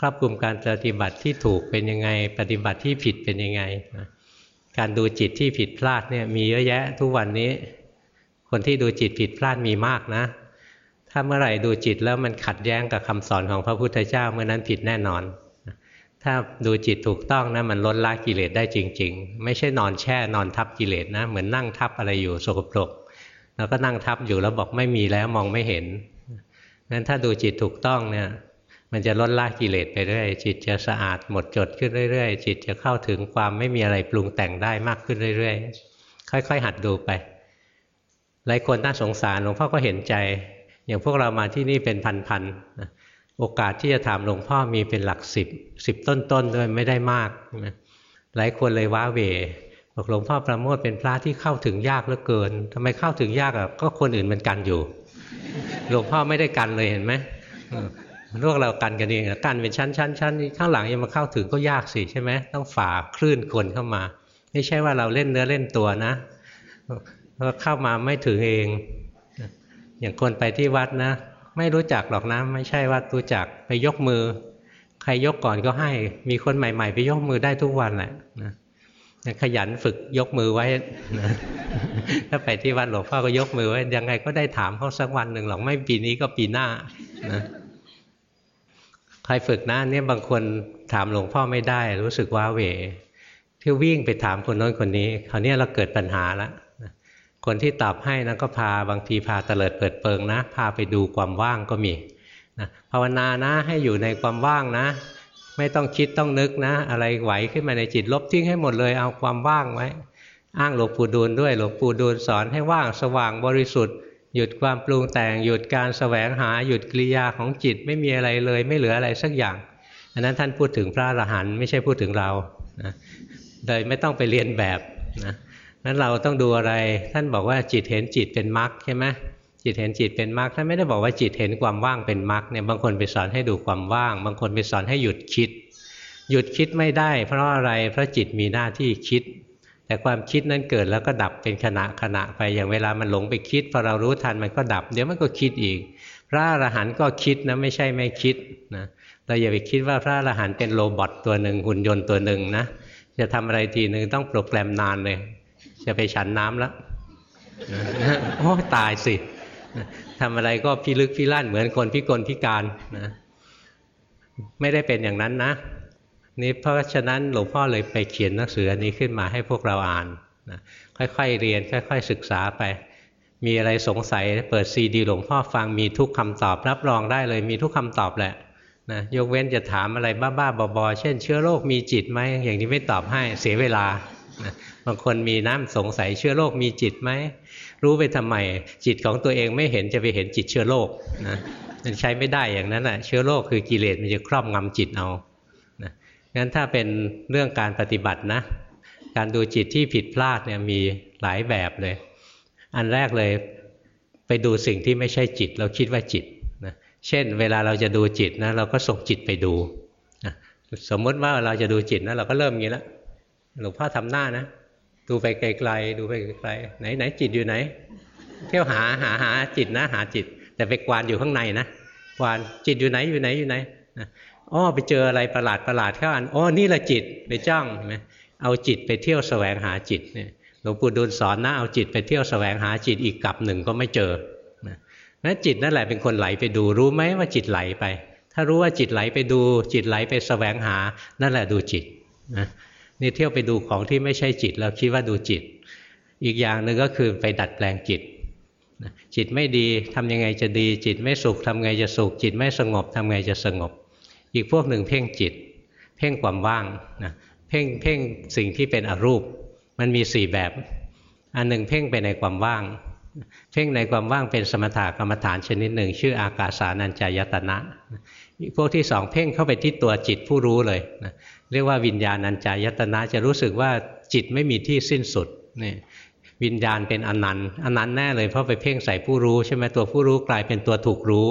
ครอบคลุมการปฏิบัติที่ถูกเป็นยังไง ปฏิบัติที่ผิดเป็นยังไง การดูจิตที่ผิดพลาดเนี่ยมีเยอะแยะทุกวันนี้ คนที่ดูจิตผิดพลาดมีมากนะ ถ้าเมื่อไหร่ดูจิตแล้วมันขัดแย้งกับคำสอนของพระพุทธเจ้าเมื่อนั้นผิดแน่นอน ถ้าดูจิตถูกต้องนะมันลดละกิเลสได้จริง ๆ ไม่ใช่นอนแช่นอนทับกิเลสนะ เหมือนนั่งทับอะไรอยู่สกปรก แล้วก็นั่งทับอยู่แล้วบอกไม่มีแล้วมองไม่เห็นงั้นถ้าดูจิตถูกต้องเนี่ย มันจะลดละกิเลสไปเรื่อยจิตจะสะอาดหมดจดขึ้นเรื่อย ๆ จิตจะเข้าถึงความไม่มีอะไรปรุงแต่งได้มากขึ้นเรื่อยๆ ค่อย ๆ หัดดูไป หลายคนน่าสงสารหลวงพ่อก็เห็นใจ อย่างพวกเรามาที่นี่เป็นพันๆโอกาสที่จะถามหลวงพ่อมีเป็นหลักสิบสิบต้นๆด้วยไม่ได้มากหลายคนเลยว้าเวบอกหลวงพ่อประโมทเป็นพระที่เข้าถึงยากเหลือเกินทำไมเข้าถึงยากอะก็คนอื่นมันกันอยู่ หลวงพ่อไม่ได้กันเลยเห็นไหม พวกเรากันกันเองกันเป็นชั้นชั้นชั้นข้างหลังยังมาเข้าถึงก็ยากสิใช่ไหมต้องฝ่าคลื่นคนเข้ามา ไม่ใช่ว่าเราเล่นเนื้อเล่นตัวนะพอเข้ามาไม่ถึงเอง อย่างคนไปที่วัดนะ ไม่รู้จักหรอกนะ ไม่ใช่ว่ารู้จักไปยกมือ ใครยกก่อนก็ให้ มีคนใหม่ ๆ ไปยกมือได้ทุกวันแหละนะขยันฝึกยกมือไว้นะถ้าไปที่วัดหลวงพ่อก็ยกมือไว้ยังไงก็ได้ถามเขาสักวันหนึ่งหรอกไม่ปีนี้ก็ปีหน้านะ ใครฝึกนะเนี่ยบางคนถามหลวงพ่อไม่ได้ รู้สึกว้าเหวที่วิ่งไปถามคนโน้นคนนี้คราวนี้เราเกิดปัญหาแล้วคนที่ตอบให้นะก็พาบางทีพาเตลิดเปิดเปิงนะ พาไปดูความว่างก็มีนะภาวนานะให้อยู่ในความว่างนะ ไม่ต้องคิดต้องนึกนะ อะไรไหวขึ้นมาในจิตลบทิ้งให้หมดเลยเอาความว่างไว้ อ้างหลวงปู่ดูลด้วยหลวงปู่ดูลสอนให้ว่างสว่างบริสุทธิ์ หยุดความปรุงแต่ง หยุดการสแสวงหาหยุดกิริยาของจิตไม่มีอะไรเลย ไม่เหลืออะไรสักอย่าง อันนั้นท่านพูดถึงพระอรหันต์ไม่ใช่พูดถึงเรานะโดยไม่ต้องไปเรียนแบบนะนั้นเราต้องดูอะไร ท่านบอกว่าจิตเห็นจิตเป็นมรรคใช่ไหมจิตเห็นจิตเป็นมรรคท่านไม่ได้บอกว่าจิตเห็นความว่างเป็นมรรคเนี่ยบางคนไปสอนให้ดูความว่าง บางคนไปสอนให้หยุดคิด หยุดคิดไม่ได้ เพราะอะไรเพราะจิตมีหน้าที่คิด แต่ความคิดนั้นเกิดแล้วก็ดับเป็นขณะขณะไปอย่างเวลามันหลงไปคิดพอเรารู้ทันมันก็ดับ เดี๋ยวมันก็คิดอีก พระอรหันต์ก็คิดนะไม่ใช่ไม่คิดนะเราอย่าไปคิดว่าพระอรหันต์เป็นโรบอทตัวหนึ่งหุ่นยนต์ตัวหนึ่งนะจะทำอะไรทีหนึ่งต้องโปรแกรมนานเลย จะไปฉันน้ำแล้วโอ้ตายสิทำอะไรก็พิลึกพิลั่นเหมือนคนพิกลพิการนะไม่ได้เป็นอย่างนั้นนะ นี่เพราะฉะนั้นหลวงพ่อเลยไปเขียนหนังสืออันนี้ขึ้นมาให้พวกเราอ่านนะค่อยๆเรียนค่อย ๆ ศึกษาไป มีอะไรสงสัยเปิดซีดีหลวงพ่อฟังมีทุกคำตอบรับรองได้เลยมีทุกคำตอบแหละนะยกเว้นจะถามอะไรบ้าๆบอๆเช่น เชื้อโรคมีจิตไหมอย่างนี้ไม่ตอบให้เสียเวลานะบางคนมีน้ำสงสัยเชื้อโรคมีจิตไหมรู้ไปทำไมจิตของตัวเองไม่เห็นจะไปเห็นจิตเชื้อโรคนะมันใช้ไม่ได้อย่างนั้นแหะเชื้อโรคคือกิเลสมันจะครอบงำจิตเอา งั้นถ้าเป็นเรื่องการปฏิบัตินะ การดูจิตที่ผิดพลาดเนี่ยมีหลายแบบเลย อันแรกเลยไปดูสิ่งที่ไม่ใช่จิต เราคิดว่าจิตนะเช่น เวลาเราจะดูจิตนะเราก็ส่งจิตไปดูนะสมมติว่าเราจะดูจิตนะเราก็เริ่มงี้แล้วหลวงพ่อทำหน้านะ ดูไปไกลๆดูไปไกลๆไหนไหนจิตอยู่ไหน เที่ยวหาหาหาจิตนะ หาจิต แต่ไปกวานอยู่ข้างในนะกวานจิตอยู่ไหนอยู่ไหนอยู่ไหน อ๋อไปเจออะไรประหลาดประหลาดเข้าอันอ๋อนี่แหละจิตไปจ้องเห็นไหมเอาจิตไปเที่ยวแสวงหาจิตเนี่ยหลวงปู่ดูลสอนนะเอาจิตไปเที่ยวแสวงหาจิตอีกกลับหนึ่งก็ไม่เจอนะนั้นจิตนั่นแหละเป็นคนไหลไปดูรู้ไหมว่าจิตไหลไป ถ้ารู้ว่าจิตไหลไปดู จิตไหลไปแสวงหานั่นแหละดูจิตนะนี่เที่ยวไปดูของที่ไม่ใช่จิตแล้วคิดว่าดูจิต อีกอย่างหนึ่งก็คือไปดัดแปลงจิตจิตไม่ดีทำยังไงจะดี จิตไม่สุขทำไงจะสุข จิตไม่สงบทำไงจะสงบ อีกพวกหนึ่งเพ่งจิต เพ่งความว่างนะเพ่งเพ่งสิ่งที่เป็นอรูป มันมีสี่แบบ อันหนึ่งเพ่งไปในความว่าง เพ่งในความว่างเป็นสมถกรรมฐานชนิดหนึ่ง ชื่ออากาสานัญจายตนะพวกที่สองเพ่งเข้าไปที่ตัวจิตผู้รู้เลยนะเรียกว่าวิญญาณัญจายตนะจะรู้สึกว่าจิตไม่มีที่สิ้นสุดนี่วิญญาณเป็นอนันต์อนันต์แน่เลยเพราะไปเพ่งใส่ผู้รู้ใช่ไหมตัวผู้รู้กลายเป็นตัวถูกรู้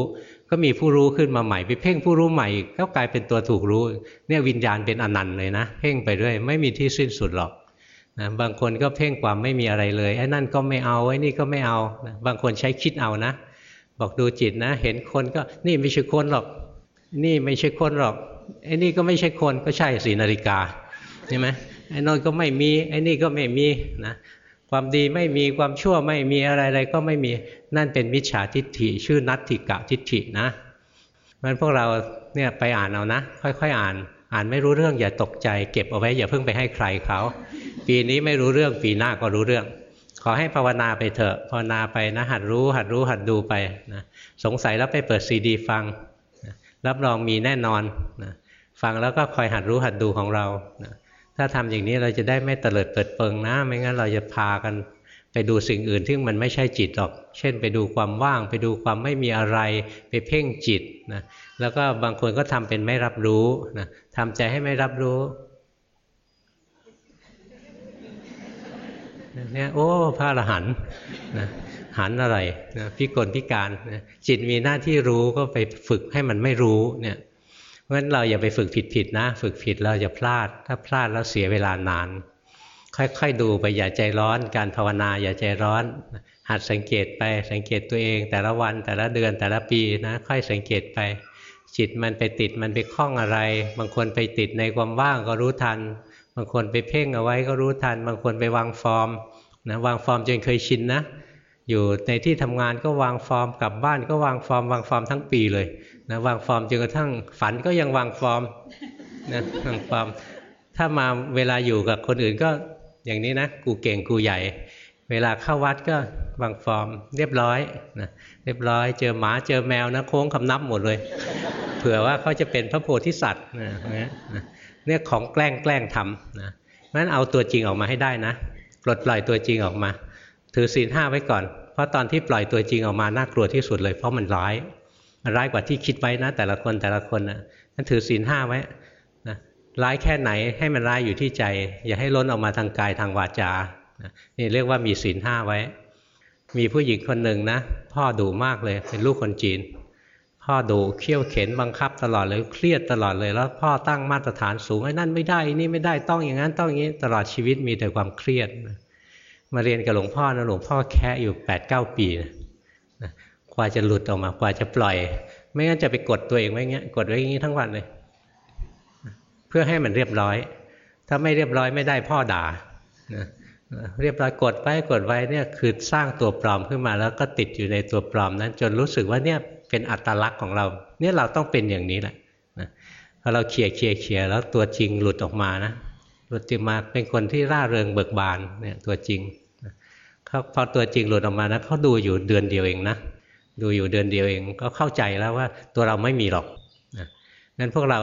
ก็มีผู้รู้ขึ้นมาใหม่ไปเพ่งผู้รู้ใหม่ก็กลายเป็นตัวถูกรู้ เนี่ยวิญญาณเป็นอนันต์เลยนะ เพ่งไปเรื่อยไม่มีที่สิ้นสุดหรอกนะบางคนก็เพ่งความไม่มีอะไรเลยไอ้นั่นก็ไม่เอาไอ้นี่ก็ไม่เอานะบางคนใช้คิดเอานะ บอกดูจิตนะ เห็นคนก็นี่ไม่ใช่คนหรอก นี่ไม่ใช่คนหรอกไอ้นี่ก็ไม่ใช่คนก็ใช่สีนาฬิกาใช่ไหมไอ้นอนก็ไม่มีไอ้นี่ก็ไม่มีนะความดีไม่มีความชั่วไม่มีอะไรๆก็ไม่มี นั่นเป็นมิจฉาทิฏฐิ ชื่อนัตถิกะทิฏฐินะมันพวกเราเนี่ยไปอ่านเอานะ ค่อยๆอ่าน อ่านไม่รู้เรื่องอย่าตกใจ เก็บเอาไว้อย่าเพิ่งไปให้ใครเขา ปีนี้ไม่รู้เรื่องปีหน้าก็รู้เรื่อง ขอให้ภาวนาไปเถอะภาวนาไปนะ หัดรู้ หัดรู้หัดดูไปนะสงสัยแล้วไปเปิดซีดีฟังรับรองมีแน่นอนนะฟังแล้วก็คอยหัดรู้หัดดูของเรานะถ้าทำอย่างนี้เราจะได้ไม่เตลิดเปิดเปิงนะ ไม่งั้นเราจะพากัน ไปดูสิ่งอื่นที่มันไม่ใช่จิตหรอก เช่น ไปดูความว่าง ไปดูความไม่มีอะไร ไปเพ่งจิตนะ แล้วก็บางคนก็ทำเป็นไม่รับรู้นะทำใจให้ไม่รับรู้เนี่ยโอ้พระอรหันต์นะหันอะไรนะพิกลพิการนะจิตมีหน้าที่รู้ก็ไปฝึกให้มันไม่รู้เนี่ยเพราะฉะนั้นเราอย่าไปฝึกผิดๆนะ ฝึกผิดเราจะพลาด ถ้าพลาดแล้วเสียเวลานาน ค่อยๆดูไปอย่าใจร้อน การภาวนาอย่าใจร้อน หัดสังเกตไปสังเกตตัวเอง แต่ละวันแต่ละเดือนแต่ละปีนะค่อยสังเกตไป จิตมันไปติดมันไปคล้องอะไร บางคนไปติดในความว่างก็รู้ทัน บางคนไปเพ่งเอาไว้ก็รู้ทัน บางคนไปวางฟอร์มนะวางฟอร์มจนเคยชินนะ อยู่ในที่ทำงานก็วางฟอร์มกลับบ้านก็วางฟอร์มวางฟอร์มทั้งปีเลยนะวางฟอร์มจนกระทั่งฝันก็ยังวางฟอร์มนะวางฟอร์มถ้ามาเวลาอยู่กับคนอื่นก็ อย่างนี้นะกูเก่งกูใหญ่ เวลาเข้าวัดก็วางฟอร์ม เรียบร้อยนะเรียบร้อย เจอหมาเจอแมวนะโค้งคำนับหมดเลย เผื่อว่าเขาจะเป็นพระโพธิสัตว์นะเนี่ยของแกล้งแกล้งทำนะเพราะฉะนั้นเอาตัวจริงออกมาให้ได้นะปลดปล่อยตัวจริงออกมา ถือศีลห้าไว้ก่อน เพราะตอนที่ปล่อยตัวจริงออกมาน่ากลัวที่สุดเลยเพราะมันร้ายร้ายกว่าที่คิดไว้นะ แต่ละคนแต่ละคนนะนั่นถือศีลห้าไว้ ร้ายแค่ไหนให้มันร้ายอยู่ที่ใจ อย่าให้ล้นออกมาทางกายทางวาจานี่เรียกว่ามีศีลห้าไว้ มีผู้หญิงคนหนึ่งนะ พ่อดุมากเลยเป็นลูกคนจีน พ่อดุเคี่ยวเข็นบังคับตลอดเลยเครียดตลอดเลย แล้วพ่อตั้งมาตรฐานสูงไอ้นั่นไม่ได้นี่ไม่ได้ต้องอย่างนั้นต้องอย่างนี้ตลอดชีวิตมีแต่ความเครียด มาเรียนกับหลวงพ่อนะหลวงพ่อแค่อยู่8ปดเปีนะกว่าจะหลุดออกมากว่าจะปล่อย ไม่งั้นจะไปกดตัวเองไว้เงี้ยกดไว้อย่างนี้ทั้งวันเลย พื่อให้มันเรียบร้อย ถ้าไม่เรียบร้อยไม่ได้พ่อด่าเรียบร้อยกดไว้กดไว้เนี่ยคือสร้างตัวปลอมขึ้นมา แล้วก็ติดอยู่ในตัวปลอมนั้น จนรู้สึกว่าเนี่ยเป็นอัตลักษณ์ของเรา เนี่ยเราต้องเป็นอย่างนี้แหละนะพอเราเขี่ยเขี่ยเขี่ยแล้วตัวจริงหลุดออกมานะหลุดออกมาเป็นคนที่ร่าเริงเบิกบานเนี่ยตัวจริงเขาพอตัวจริงหลุดออกมานะเขาดูอยู่เดือนเดียวเองนะดูอยู่เดือนเดียวเองก็เข้าใจแล้วว่าตัวเราไม่มีหรอก นะงั้นพวกเรา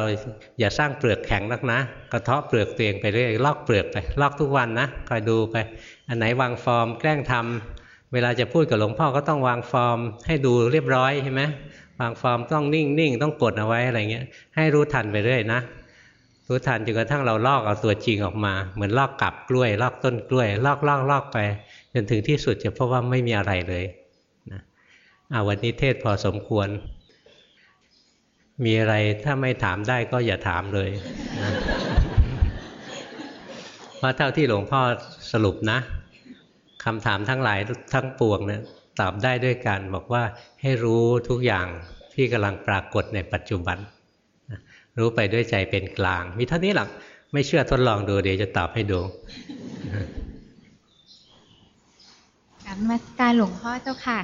อย่าสร้างเปลือกแข็งนักนะ กระเทาะเปลือกตัวเองไปเรื่อยลอกเปลือกไปลอกทุกวันนะคอยดูไป อันไหนวางฟอร์ม แกล้งทำเวลาจะพูดกับหลวงพ่อก็ต้องวางฟอร์ม ให้ดูเรียบร้อยใช่ไหมวางฟอร์มต้องนิ่งนิ่งต้องกดเอาไว้อะไรเงี้ย ให้รู้ทันไปเรื่อยนะรู้ทันจนกระทั่งเราลอกเอาตัวจริงออกมา เหมือนลอกกับกล้วย ลอกต้นกล้วย ลอกลอกลอกไป จนถึงที่สุดจะพบว่าไม่มีอะไรเลยนะอาวันนี้เทศพอสมควร มีอะไรถ้าไม่ถามได้ก็อย่าถามเลยนะเพราะเท่าที่หลวงพ่อสรุปนะคำถามทั้งหลายทั้งปวงเนี่ยตอบได้ด้วยกันบอกว่าให้รู้ทุกอย่างที่กำลังปรากฏในปัจจุบัน รู้ไปด้วยใจเป็นกลาง มีเท่านี้หรอกไม่เชื่อทดลองดูเดี๋ยวจะตอบให้ดูรมาสการหลวงพ่อเจ้าค่ะ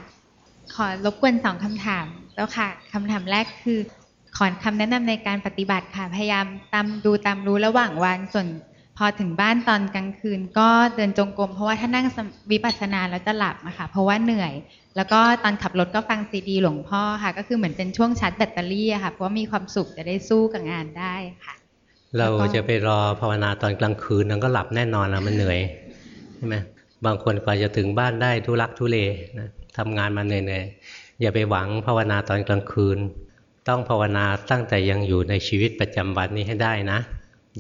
ขอรบกวนสองคำถามเจ้าค่ะคำถามแรกคือ ขอคำแนะนำในการปฏิบัติค่ะ พยายามตามดูตามรู้ระหว่างวันส่วนพอถึงบ้านตอนกลางคืน ก็เดินจงกรมเพราะว่าถ้านั่งวิปัสสนาแล้วจะหลับอะค่ะ เพราะว่าเหนื่อย แล้วก็ตอนขับรถก็ฟังซีดีหลวงพ่อค่ะ ก็คือเหมือนเป็นช่วงชาร์จแบตเตอรี่อะค่ะ เพราะว่ามีความสุขจะได้สู้กับงานได้ค่ะ เราจะไปรอภาวนาตอนกลางคืนนั้นก็หลับแน่นอนแล้วมันเหนื่อยใช่ไหมบางคนกว่าจะถึงบ้านได้ทุลักทุเลนะทำงานมาเหนื่อยๆอย่าไปหวังภาวนาตอนกลางคืน ต้องภาวนาตั้งแต่ยังอยู่ในชีวิตประจำวันนี้ให้ได้นะ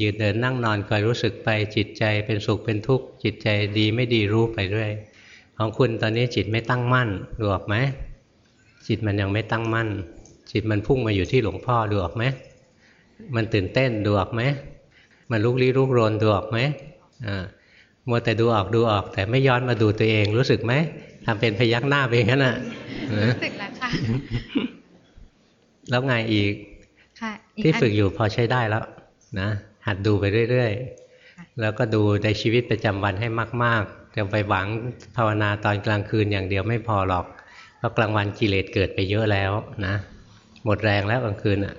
ยืนเดินนั่งนอนคอยรู้สึกไปจิตใจเป็นสุขเป็นทุกข์ จิตใจดีไม่ดีรู้ไปเรื่อยของคุณตอนนี้จิตไม่ตั้งมั่นดูออกไหมจิตมันยังไม่ตั้งมั่น จิตมันพุ่งมาอยู่ที่หลวงพ่อดูออกไหมมันตื่นเต้นดูออกไหมมันลุกลี้ลุกโรนดูออกไหมอ่ามัวแต่ดูออกดูออก แต่ไม่ย้อนมาดูตัวเองรู้สึกไหมทำเป็นพยักหน้าไปงั้นอะรู้สึกแล้วค่ะ แล้วไงอีกที่ฝึกอยู่พอใช้ได้แล้วนะหัดดูไปเรื่อยๆ แล้วก็ดูในชีวิตประจำวันให้มากๆจะไปหวังภาวนาตอนกลางคืนอย่างเดียวไม่พอหรอกเพราะกลางวันกิเลสเกิดไปเยอะแล้วนะ หมดแรงแล้วกลางคืนอะ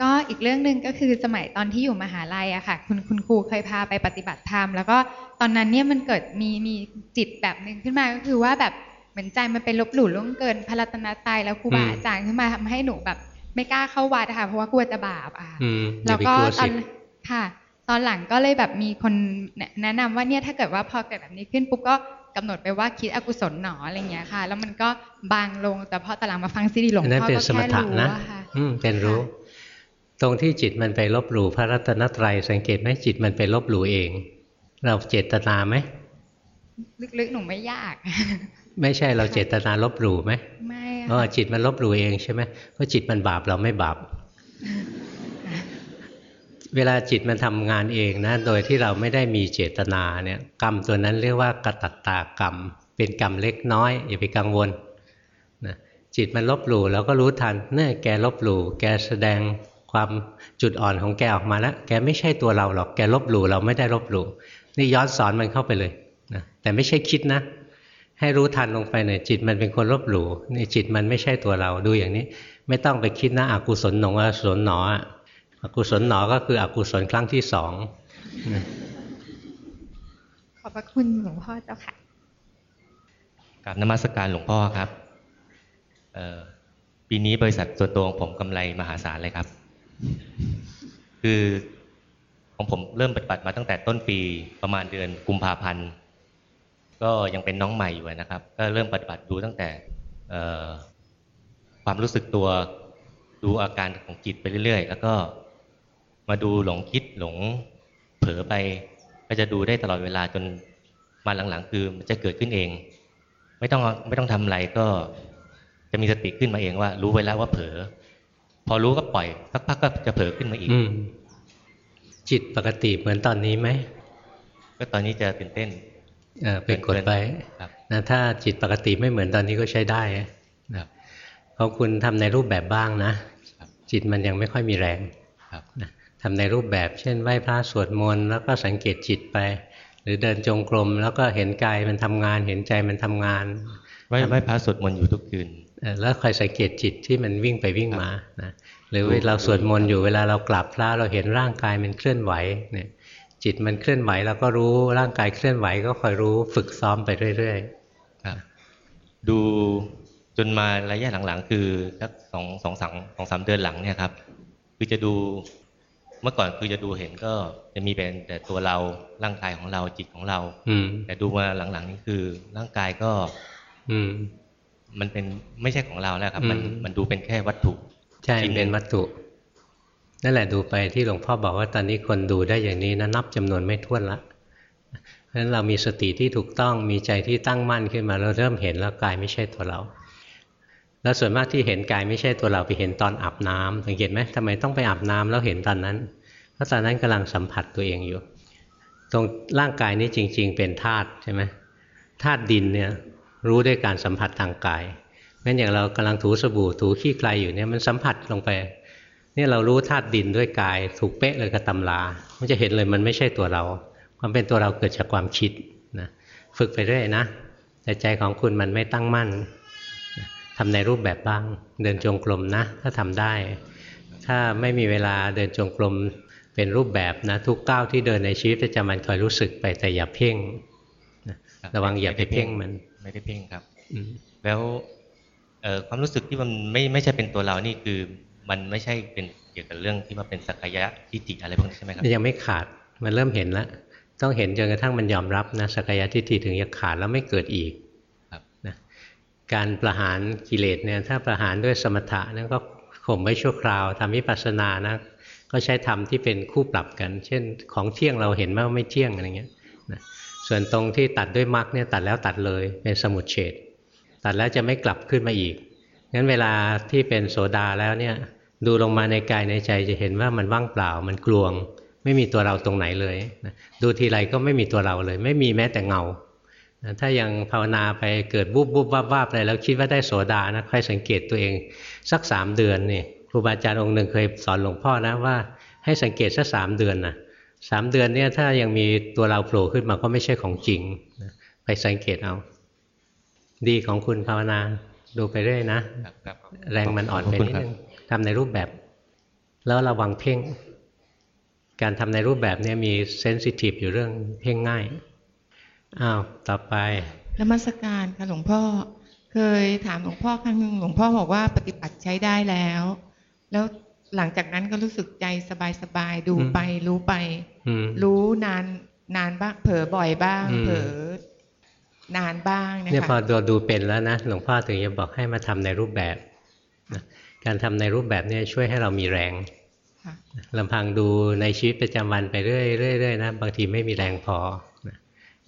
ก็อีกเรื่องหนึ่งก็คือสมัยตอนที่อยู่มหาลัยอะค่ะ คุณคุณครูเคยพาไปปฏิบัติธรรมแล้วก็ตอนนั้นเนี่ยมันเกิดมีมีจิตแบบหนึ่งขึ้นมาก็คือว่าแบบ เหมือนใจมันเป็นลบหลู่ล่วงเกินพระรัตนตรัยแล้วครูบาอาจารย์ขึ้นมาทำให้หนูแบบ ไม่กล้าเข้าวัดอะค่ะเพราะว่ากลัวจะบาปอะค่ะอืมอแล้ย่าวไปก็กลัวตอสินค่ะ ตอนหลังก็เลยแบบมีคนแนะนำว่าเนี่ยถ้าเกิดว่าพอเกิดแบบนี้ขึ้นปุ๊บก็กำหนดไปว่าคิดอกุศลหนออะไรเงี้ยค่ะ แล้วมันก็บางลงแต่พอตอนหลังมาฟังซีดีหลวงอันนั้นพ่อเป็นก็สมแค่ถะรู้นะอะค่ะอืมเป็นรู้ ตรงที่จิตมันไปลบหลู่พระรัตนตรัยสังเกตไหมจิตมันไปลบหลู่เอง เราเจตนาไหมลึกๆหนูไม่ยาก ไม่ใช่เราเจตนาลบหลู่ไหมไม่อ๋อค่ะจิตมันลบหลู่เองใช่ไหมเพราะจิตมันบาปเราไม่บาป เวลาจิตมันทำงานเองนะ โดยที่เราไม่ได้มีเจตนาเนี่ยกรรมตัวนั้นเรียกว่ากตัตตากรรม เป็นกรรมเล็กน้อย อย่าไปกังวลนะจิตมันลบหลู่เราก็รู้ทันเนี่ยแกลบหลู่แกแสดงความจุดอ่อนของแกออกมาแล้วแกไม่ใช่ตัวเราหรอกแกลบหลู่เราไม่ได้ลบหลู่นี่ย้อนสอนมันเข้าไปเลยนะแต่ไม่ใช่คิดนะ ให้รู้ทันลงไปหน่อยจิตมันเป็นคนลบหลู่นี่จิตมันไม่ใช่ตัวเราดูอย่างนี้ ไม่ต้องไปคิดนะอกุศลหนงอกุศลหนออะอกุศลหนอก็คืออกุศลครั้งที่สองนะขอบพระคุณหลวงพ่อเจ้าค่ะกับนมัสการหลวงพ่อครับเอ่อปีนี้บริษัทส่วนตัวของผมกำไรมหาศาลเลยครับ คือของผมเริ่มปฏิบัติมาตั้งแต่ต้นปีประมาณเดือนกุมภาพันธ์ ก็ยังเป็นน้องใหม่อยู่นะครับ ก็เริ่มปฏิบัติดูตั้งแต่เอ่อความรู้สึกตัวดูอาการของจิตไปเรื่อยๆ แล้วก็มาดูหลงคิดหลงเผลอไป ก็จะดูได้ตลอดเวลาจนมาหลังๆ คือมันจะเกิดขึ้นเอง ไม่ต้องไม่ต้องทำอะไรก็จะมีสติขึ้นมาเองว่า รู้ไว้แล้วว่าเผลอพอรู้ก็ปล่อยสักพักก็จะเผลอขึ้นมาอีกอืมจิตปกติเหมือนตอนนี้ไหมก็ตอนนี้จะตื่นเต้นเออ ไปกดไปครับนะถ้าจิตปกติไม่เหมือนตอนนี้ก็ใช้ได้นะครับเพราะคุณทำในรูปแบบบ้างนะครับจิตมันยังไม่ค่อยมีแรงครับนะทำในรูปแบบ เช่นไหว้พระสวดมนต์แล้วก็สังเกตจิตไป หรือเดินจงกรมแล้วก็เห็นกายมันทำงาน เห็นใจมันทำงานไหว้ไหว้พระสวดมนต์อยู่ทุกคืนเอ่อแล้วคอยสังเกตจิตที่มันวิ่งไปวิ่งมานะหรือดูเวลาเราสวดมนต์อยู่เวลาเรากราบพระเราเห็นร่างกายมันเคลื่อนไหวเนี่ย จิตมันเคลื่อนไหวเราก็รู้ร่างกายเคลื่อนไหวก็คอยรู้ฝึกซ้อมไปเรื่อยครับ ดูจนมาระยะหลังๆ คือสักสองสองสามสองสามเดือนหลังเนี่ยครับ คือจะดูเมื่อก่อนคือจะดูเห็นก็จะมีเป็นแต่ตัวเราร่างกายของเราจิตของเราๆอืมแต่ดูมาหลังๆนี่คือร่างกายก็ อืม มันเป็นไม่ใช่ของเราแล้วครับ มันอืมมันดูเป็นแค่วัตถุใช่ชิ้นหนึ่งเป็นวัตถุ นั่นแหละดูไปที่หลวงพ่อบอกว่าตอนนี้คนดูได้อย่างนี้นะนับจำนวนไม่ถ้วนละเพราะฉะนั้นเรามีสติที่ถูกต้องมีใจที่ตั้งมั่นขึ้นมาเราเริ่มเห็นแล้วกายไม่ใช่ตัวเรา แล้วส่วนมากที่เห็นกายไม่ใช่ตัวเราไปเห็นตอนอาบน้ำสังเกตไหมทำไมต้องไปอาบน้ำแล้วเห็นตอนนั้น เพราะตอนนั้นกำลังสัมผัสตัวเองอยู่ ตรงร่างกายนี้จริง ๆ เป็นธาตุใช่ไหมธาตุดินเนี่ยรู้ด้วยการสัมผัสทางกายงั้นอย่างเรากำลังถูสบู่ถูขี้ใครอยู่เนี่ยมันสัมผัสลงไป เนี่ยเรารู้ธาตุดินด้วยกาย ถูกเป๊ะเลยกับตำรามันจะเห็นเลยมันไม่ใช่ตัวเรา ความเป็นตัวเราเกิดจากความคิดนะฝึกไปเรื่อยนะแต่ใจของคุณมันไม่ตั้งมั่นนะทำในรูปแบบบ้าง เดินจงกรมนะ ถ้าทำได้ ถ้าไม่มีเวลาเดินจงกรมเป็นรูปแบบนะทุกก้าวที่เดินในชีวิตประจำวันคอยรู้สึกไปแต่อย่าเพ่งนะครับระวังอย่าไปเพ่งมัน ไม่ได้เพ่งครับอืมแล้วเอ่อความรู้สึกที่มันไม่ไม่ใช่เป็นตัวเรานี่คือ มันไม่ใช่เป็นเกี่ยวกับเรื่องที่ว่าเป็นสักยะทิฏฐิอะไรพวกนี้ใช่ไหมครับยังไม่ขาดมันเริ่มเห็นแล้วต้องเห็นจนกระทั่งมันยอมรับนะสกายทิฏฐิถึงจะขาดแล้วไม่เกิดอีกครับนะการประหารกิเลสเนี่ยถ้าประหารด้วยสมถะนั่นก็ข่มไว้ชั่วคราวทำวิปัสสนานะก็ใช้ธรรมที่เป็นคู่ปรับกัน เช่นของเที่ยงเราเห็นว่าไม่เที่ยงอะไรเงี้ยนะส่วนตรงที่ตัดด้วยมรรคเนี่ยตัดแล้วตัดเลยเป็นสมุทเฉดตัดแล้วจะไม่กลับขึ้นมาอีกงั้นเวลาที่เป็นโสดาแล้วเนี่ย ดูลงมาในกายในใจจะเห็นว่ามันว่างเปล่ามันกลวง ไม่มีตัวเราตรงไหนเลยนะดูทีไรก็ไม่มีตัวเราเลย ไม่มีแม้แต่เงานะถ้ายังภาวนาไปเกิดบุบบุบวับวับอะไรแล้วคิดว่าได้โสดานะค่อยสังเกตตัวเองสักสามเดือนนี่ครูบาอาจารย์องค์หนึ่งเคยสอนหลวงพ่อนะว่าให้สังเกตสักสามเดือนนะสามเดือนเนี่ยถ้ายังมีตัวเราโผล่ขึ้นมาก็ไม่ใช่ของจริงนะไปสังเกตเอา ดีของคุณภาวนาดูไปเรื่อยนะครับครับแรงมันอ่อนไปขบคุณนิดครับนึง ทำในรูปแบบ แล้วระวังเพ่ง การทำในรูปแบบเนี้มีเซนซิทีฟอยู่เรื่องเพ่งง่ายอ้าวต่อไปนมัสการค่ะหลวงพ่อ เคยถามหลวงพ่อครั้งหนึ่งหลวงพ่อบอกว่าปฏิบัติใช้ได้แล้วพแล้วหลังจากนั้นก็รู้สึกใจสบายๆดูอืมไป รู้ไปอืมรู้นานนานบ้างเผลอบ่อยบ้างอืมเผลอนานบ้างนะเนี่ยพอคะดูดูเป็นแล้วนะหลวงพ่อถึงจะบอกให้มาทำในรูปแบบนะ การทำในรูปแบบเนี่ยช่วยให้เรามีแรงค่ะลำพังดูในชีวิตประจำวันไปเรื่อยๆเรื่อยๆนะบางทีไม่มีแรงพอนะ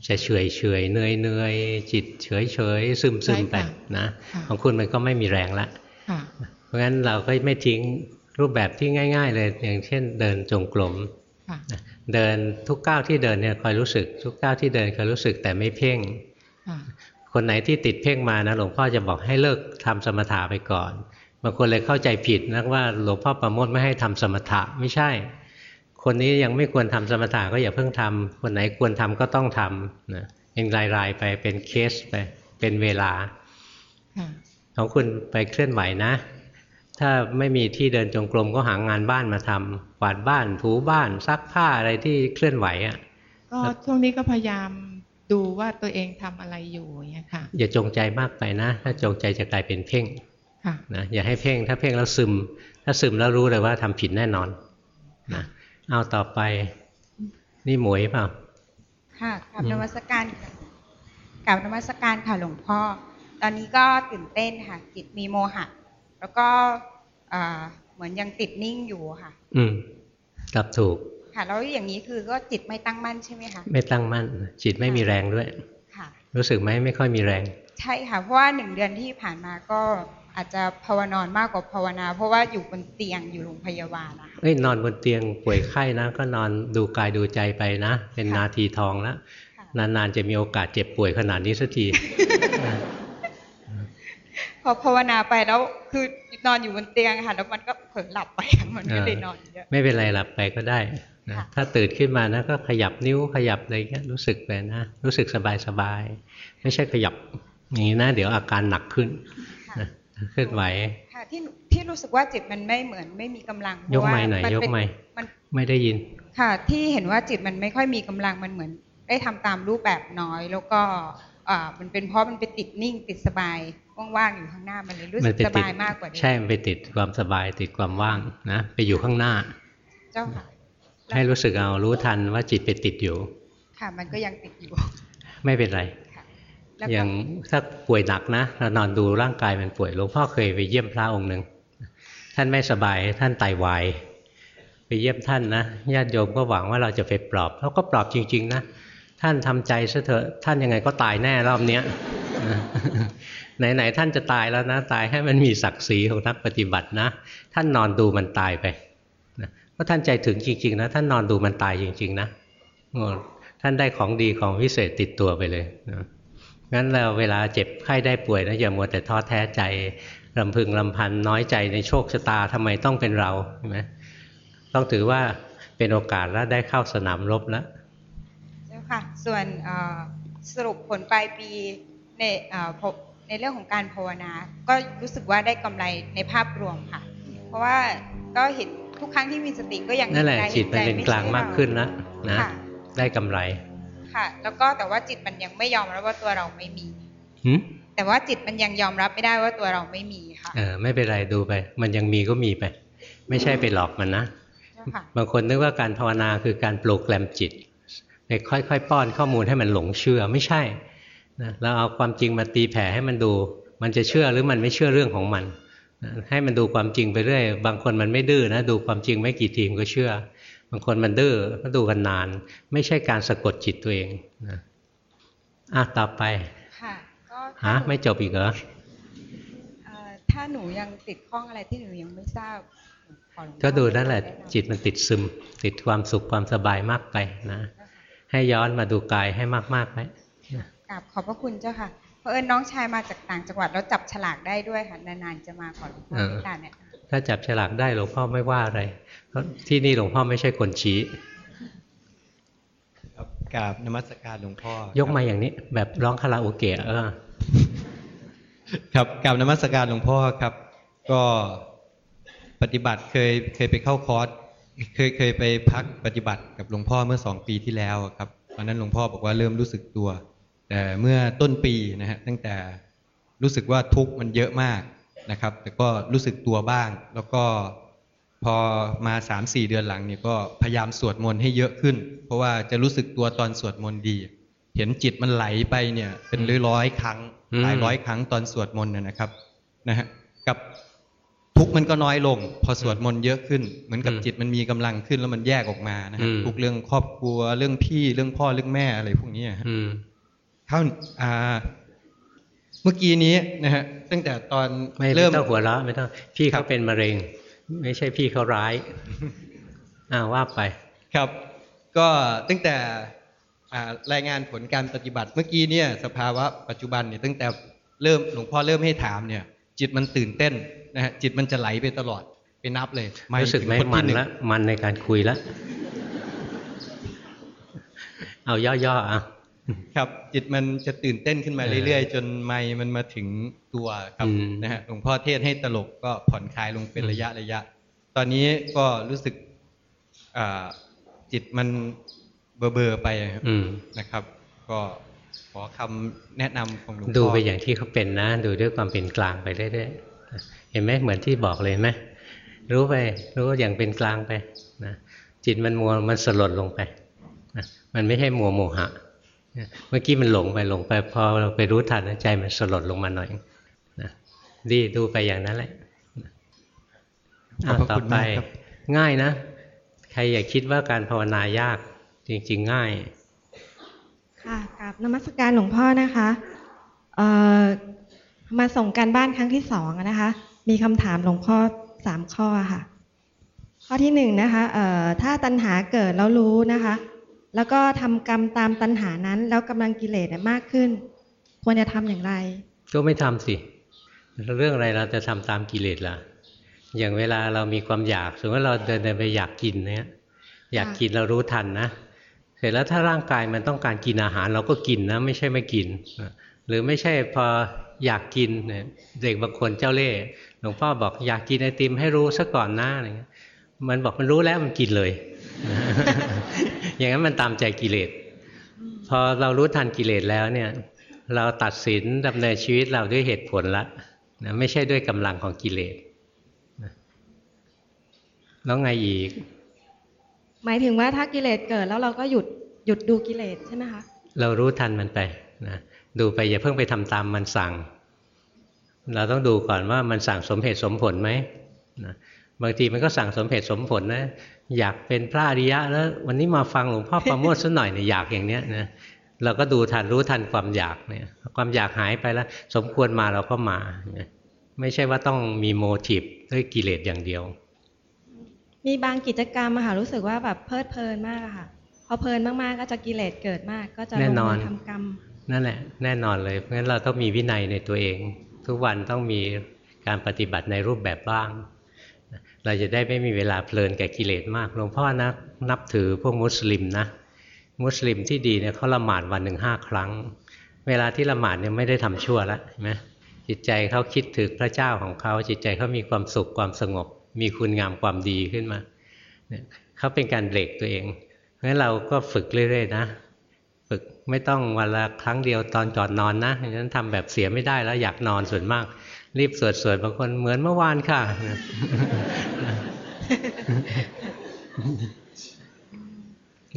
จะเฉยเฉยๆเหนื่อยเหนื่อยจิตเฉยเฉยๆซึมซึมๆไปนะค่ะของคุณมันก็ไม่มีแรงละค่ะเพราะงั้นเราก็ไม่ทิ้งรูปแบบที่ง่าย ๆ เลยอย่างเช่น เดินจงกรมค่ะเดินทุกก้าวที่เดินเนี่ยคอยรู้สึก ทุกก้าวที่เดินคอยรู้สึกแต่ไม่เพ่งค่ะคนไหนที่ติดเพ่งมานะหลวงพ่อจะบอกให้เลิกทำสมถะไปก่อน บางคนเลยเข้าใจผิดนะว่าหลวงพ่อประโมทไม่ให้ทำสมถะไม่ใช่ คนนี้ยังไม่ควรทำสมถะก็อย่าเพิ่งทำคนไหนควรทำก็ต้องทำนะเป็นรายๆไปเป็นเคสไปเป็นเวลาค่ะของคุณไปเคลื่อนไหวนะ ถ้าไม่มีที่เดินจงกรมก็หางานบ้านมาทำกวาดบ้านถูบ้านซักผ้าอะไรที่เคลื่อนไหวอะก็ช่วงนี้ก็พยายามดูว่าตัวเองทำอะไรอยู่อย่างเงี้ยค่ะอย่าจงใจมากไปนะ ถ้าจงใจจะกลายเป็นเพ่งค่ะ นะอย่าให้เพ่ง ถ้าเพ่งแล้วซึม ถ้าซึมแล้วรู้เลยว่าทำผิดแน่นอนนะเอาต่อไป นี่หมวยเปล่า ค่ะกลับอืมนมัสการกลับนมัสการค่ะหลวงพ่อ ตอนนี้ก็ตื่นเต้นค่ะจิตมีโมหะ แล้วก็อ่าเหมือนยังติดนิ่งอยู่ค่ะ อืมตอบถูก ค่ะ แล้วอย่างนี้คือก็จิตไม่ตั้งมั่นใช่ไหมคะ ไม่ตั้งมั่น จิตไม่มีแรงด้วย ค่ะ รู้สึกไหมไม่ค่อยมีแรง ใช่ค่ะ เพราะว่าหนึ่งเดือนที่ผ่านมาก็ อาจจะภาวนอนมากกว่าภาวนา เพราะว่าอยู่บนเตียงอยู่โรงพยาบาลนะคะเอ้ยนอนบนเตียงป่วยไข้นะ ก็นอนดูกายดูใจไปนะ เป็นค่ะนาทีทองแล้วค่ะนานๆจะมีโอกาสเจ็บป่วยขนาดนี้สักทีพอภาวนาไปแล้วคือนอนอยู่บนเตียงค่ะแล้วมันก็เผลอหลับไปมันก็เลยนอนเยอะไม่เป็นไรหลับไปก็ได้นะค่ะถ้าตื่นขึ้นมานะก็ขยับนิ้วขยับอะไรเงี้ยรู้สึกไปนะ รู้สึกสบายสบายๆไม่ใช่ขยับอย่างนี้นะ เดี๋ยวอาการหนักขึ้นค่ะนะ เคลื่อนไหวค่ะที่ที่รู้สึกว่าจิตมันไม่เหมือนไม่มีกำลังเพยกราะว่าไม้หน่อยนยกเป็นไม้มันไม่ได้ยิน ค่ะ ที่เห็นว่าจิตมันไม่ค่อยมีกำลังมันเหมือน ได้ทำตามรูปแบบน้อย แล้วก็อ่ามันเป็นเพราะมันไปติดนิ่งติดสบายว่างๆอยู่ข้างหน้ามันเลยรู้สึกไปสติดบายมากกว่าเดิมใช่ มันไปติดความสบายติดความว่างนะไปอยู่ข้างหน้า เจ้าค่ะให้รู้สึกเอารู้ทันว่าจิตไปติดอยู่ ค่ะ มันก็ยังติดอยู่ ไม่เป็นไรค่ะแล้ว อย่างถ้าป่วยหนักนะเรานอนดูร่างกายมันป่วยหลวงพ่อเคยไปเยี่ยมพระองค์หนึ่งท่านไม่สบายท่านไตวายไปเยี่ยมท่านนะญาติโยมก็หวังว่าเราจะไปปลอบเขาก็ปลอบจริง ๆ นะท่านทำใจซะเถอะท่านยังไงก็ตายแน่รอบเนี้ยไหนๆท่านจะตายแล้วนะ ตายให้มันมีศักดิ์ศรีของนักปฏิบัตินะ ท่านนอนดูมันตายไปนะเพราะท่านใจถึงจริง ๆ นะ ท่านนอนดูมันตายจริง ๆ นะท่านได้ของดีของวิเศษติดตัวไปเลยนะ งั้นเราเวลาเจ็บไข้ได้ป่วยนะอย่ามัวแต่ท้อแท้ใจลำพึงลำพันน้อยใจในโชคชะตาทำไมต้องเป็นเราใช่ไหมต้องถือว่าเป็นโอกาสแล้วได้เข้าสนามรบแล้วเจ้าค่ะ ส่วนเอ่อสรุปผลปลายปีในเอ่อพบในเรื่องของการภาวนา ก็รู้สึกว่าได้กำไรในภาพรวมค่ะ เพราะว่าก็เห็นทุกครั้งที่มีสติก็ยังนั่นแหละเกายจิตมันเป็นไใช่กลางมากขึ้นแล้วนะค่ะได้กำไร ค่ะ แล้วก็แต่ว่าจิตมันยังไม่ยอมรับว่าตัวเราไม่มีหืมแต่ว่าจิตมันยังยอมรับไม่ได้ว่าตัวเราไม่มีค่ะเออไม่เป็นไรดูไป มันยังมีก็มีไป ไม่ใช่ไปหลอกมันนะเจ้าค่ะบางคนนึกว่าการภาวนาคือการโปรแกรมจิตไปค่อยๆ ป้อนข้อมูลให้มันหลงเชื่อไม่ใช่นะเราเอาความจริงมาตีแผ่ให้มันดู มันจะเชื่อหรือมันไม่เชื่อเรื่องของมันนะให้มันดูความจริงไปเรื่อย บางคนมันไม่ดื้อนะ ดูความจริงไม่กี่ทีมก็เชื่อ บางคนมันดื้อก็ดูกันนาน ไม่ใช่การสะกดจิตตัวเองนะอะต่อไปค่ะก็ถ้าฮะหนูไม่จบอีกเหรอเอ่อถ้าหนูยังติดข้องอะไรที่หนูยังไม่ทราบขอหลวงพ่อก็ดูนั่นแหละแำจิตมันติดซึม ติดความสุขความสบายมากไปนะ ให้ย้อนมาดูกายให้มากๆไหมกราบขอบพระคุณเจ้าค่ะเพราะเอิญน้องชายมาจากต่างจังหวัดแล้วจับฉลากได้ด้วยค่ะนานๆจะมาขอหลวงพ่อเออเมตตาเนี่ย ถ้าจับฉลากได้หลวงพ่อไม่ว่าอะไรเพราะที่นี่หลวงพ่อไม่ใช่คนชี้ครับกราบนมัสการหลวงพ่อ ยกมาอย่างนี้ แบบร้องคาราโอเกะเออครับกราบนมัสการหลวงพ่อครับ ก็ปฏิบัติเคยเคยไปเข้าคอร์สเคยเคยไปพักปฏิบัติกับหลวงพ่อเมื่อสองปีที่แล้วครับตอนนั้นหลวงพ่อบอกว่าเริ่มรู้สึกตัว แต่เมื่อต้นปีนะฮะตั้งแต่รู้สึกว่าทุกข์มันเยอะมาก นะครับ แต่ก็รู้สึกตัวบ้าง แล้วก็พอมาสามสี่เดือนหลังเนี่ยก็พยายามสวดมนต์ให้เยอะขึ้น เพราะว่าจะรู้สึกตัวตอนสวดมนต์ดี เห็นจิตมันไหลไปเนี่ยเป็นร้อยร้อยๆครั้งอืมหลายร้อยครั้งตอนสวดมนต์นะนะครับนะฮะกับทุกข์มันก็น้อยลง พอสวดมนต์เยอะขึ้น เหมือนกับจิตมันมีกำลังขึ้นแล้วมันแยกออกมานะฮะทุกเรื่องครอบครัวเรื่องพี่เรื่องพ่อเรื่องแม่อะไรพวกนี้ฮะอืมเท่าอ่าเมื่อกี้นี้นะฮะ ตั้งแต่ตอนไม่เริ่ไม่มต้องหัวเราะไม่ต้องพี่ครัเขาบเป็นมะเร็ง ไม่ใช่พี่เขาร้ายอ้าวว่าไป ครับ ก็ตั้งแต่อ่ารายงานผลการปฏิบัติเมื่อกี้เนี่ย สภาวะปัจจุบันเนี่ยตั้งแต่เริ่มหลวงพ่อเริ่มให้ถามเนี่ย จิตมันตื่นเต้นนะฮะจิตมันจะไหลไปตลอดไปนับเลยรู้สึกไหมถึงคนมัที่นหงละมันในการคุยละเอาย่อๆอะ ครับจิตมันจะตื่นเต้นขึ้นมาเออเรื่อยๆ จนไมค์มันมาถึงตัวครับอืมนะฮะหลวงพ่อเทศให้ตลกก็ผ่อนคลายลงเป็นระยะระยะ ตอนนี้ก็รู้สึกอ่าจิตมันเบอเบอๆไปครับอืมนะครับ ก็ขอคำแนะนำของหลวงพ่อดูไปอย่างที่เขาเป็นนะ ดูด้วยความเป็นกลางไปเรื่อยๆเห็นไหมเหมือนที่บอกเลยเห็นไหมรู้ไป รู้อย่างเป็นกลางไปนะจิตมันมัวมันสลดลงไปนะมันไม่ใช่มัวโมหะนะ เมื่อกี้มันหลงไปหลงไปพอเราไปรู้ทันใจมันสลดลงมาหน่อยนะดีดูไปอย่างนั้นแหละขอบพระต่อคุณไปมากครับง่ายนะ ใครอย่าคิดว่าการภาวนายาก จริง ๆ ง่าย ค่ะกับนมัสการหลวงพ่อนะคะเอ่อมาส่งการบ้านครั้งที่สองอะนะคะ มีคำถามหลวงพ่อสามข้อค่ะ ข้อที่หนึ่งนะคะเอ่อถ้าตัณหาเกิดแล้วรู้นะคะ แล้วก็ทำกรรมตามตัณหานั้น แล้วกำลังกิเลสเนี่ยมากขึ้น ควรจะทำอย่างไร ก็ไม่ทำสิ เรื่องอะไรเราจะทำตามกิเลสล่ะ อย่างเวลาเรามีความอยากสมมติว่าเราเดินเดินไปอยากกินเนี่ยอยากกินเรารู้ทันนะเสร็จแล้วถ้าร่างกายมันต้องการกินอาหารเราก็กินนะ ไม่ใช่ไม่กิน หรือไม่ใช่พออยากกินเนี่ยเด็กบางคนเจ้าเล่ห์หลวงพ่อบอกอยากกินไอติมให้รู้ซะก่อนหน้าอะไรเงี้ยมันบอกมันรู้แล้วมันกินเลย อย่างนั้นมันตามใจกิเลสพอเรารู้ทันกิเลสแล้วเนี่ย เราตัดสินดำเนินชีวิตเราด้วยเหตุผลละนะไม่ใช่ด้วยกำลังของกิเลสนะแล้วไงอีก หมายถึงว่าถ้ากิเลสเกิดแล้วเราก็หยุดหยุดดูกิเลสใช่ไหมคะเรารู้ทันมันไปนะดูไปอย่าเพิ่งไปทำตามมันสั่ง เราต้องดูก่อนว่ามันสั่งสมเหตุสมผลไหมนะบางทีมันก็สั่งสมเหตุสมผลนะ อยากเป็นพระอริยะ แล้ววันนี้มาฟังหลวงพ่อประโมทสักหน่อยเนี่ยอยากอย่างเนี้ยนะเราก็ดูทันรู้ทันความอยากเนี่ย ความอยากหายไปแล้ว สมควรมาเราก็มานะไม่ใช่ว่าต้องมีโมทีฟด้วยกิเลสอย่างเดียว มีบางกิจกรรมอะค่ะรู้สึกว่าแบบเพลิดเพลินมากอะค่ะพอเพลินมากๆก็จะกิเลสเกิดมาก ก็จะลแน่งนอนมือทำกรรมนั่นแหละ แน่นอนเลยเพราะฉะนั้นเราต้องมีวินัยในตัวเอง ทุกวันต้องมีการปฏิบัติในรูปแบบบ้าง เราจะได้ไม่มีเวลาเพลินแก่กิเลสมากหลวงพ่อนะนับถือพวกมุสลิมนะ มุสลิมที่ดีเนี่ยเขาละหมาดวันหนึ่งห้าครั้ง เวลาที่ละหมาดเนี่ยไม่ได้ทำชั่วแล้วเห็นไหมจิตใจเขาคิดถึงพระเจ้าของเขาจิตใจเขามีความสุขความสงบ มีคุณงามความดีขึ้นมาเนี่ยเขาเป็นการเบรกตัวเองเพราะฉะนั้นเราก็ฝึกเรื่อยๆนะฝึกไม่ต้องวันละครั้งเดียวตอนก่อนนอนนะอย่างนั้นทำแบบเสียไม่ได้แล้วอยากนอนส่วนมาก รีบสวดสวดบางคนเหมือนเมื่อวานค่ะ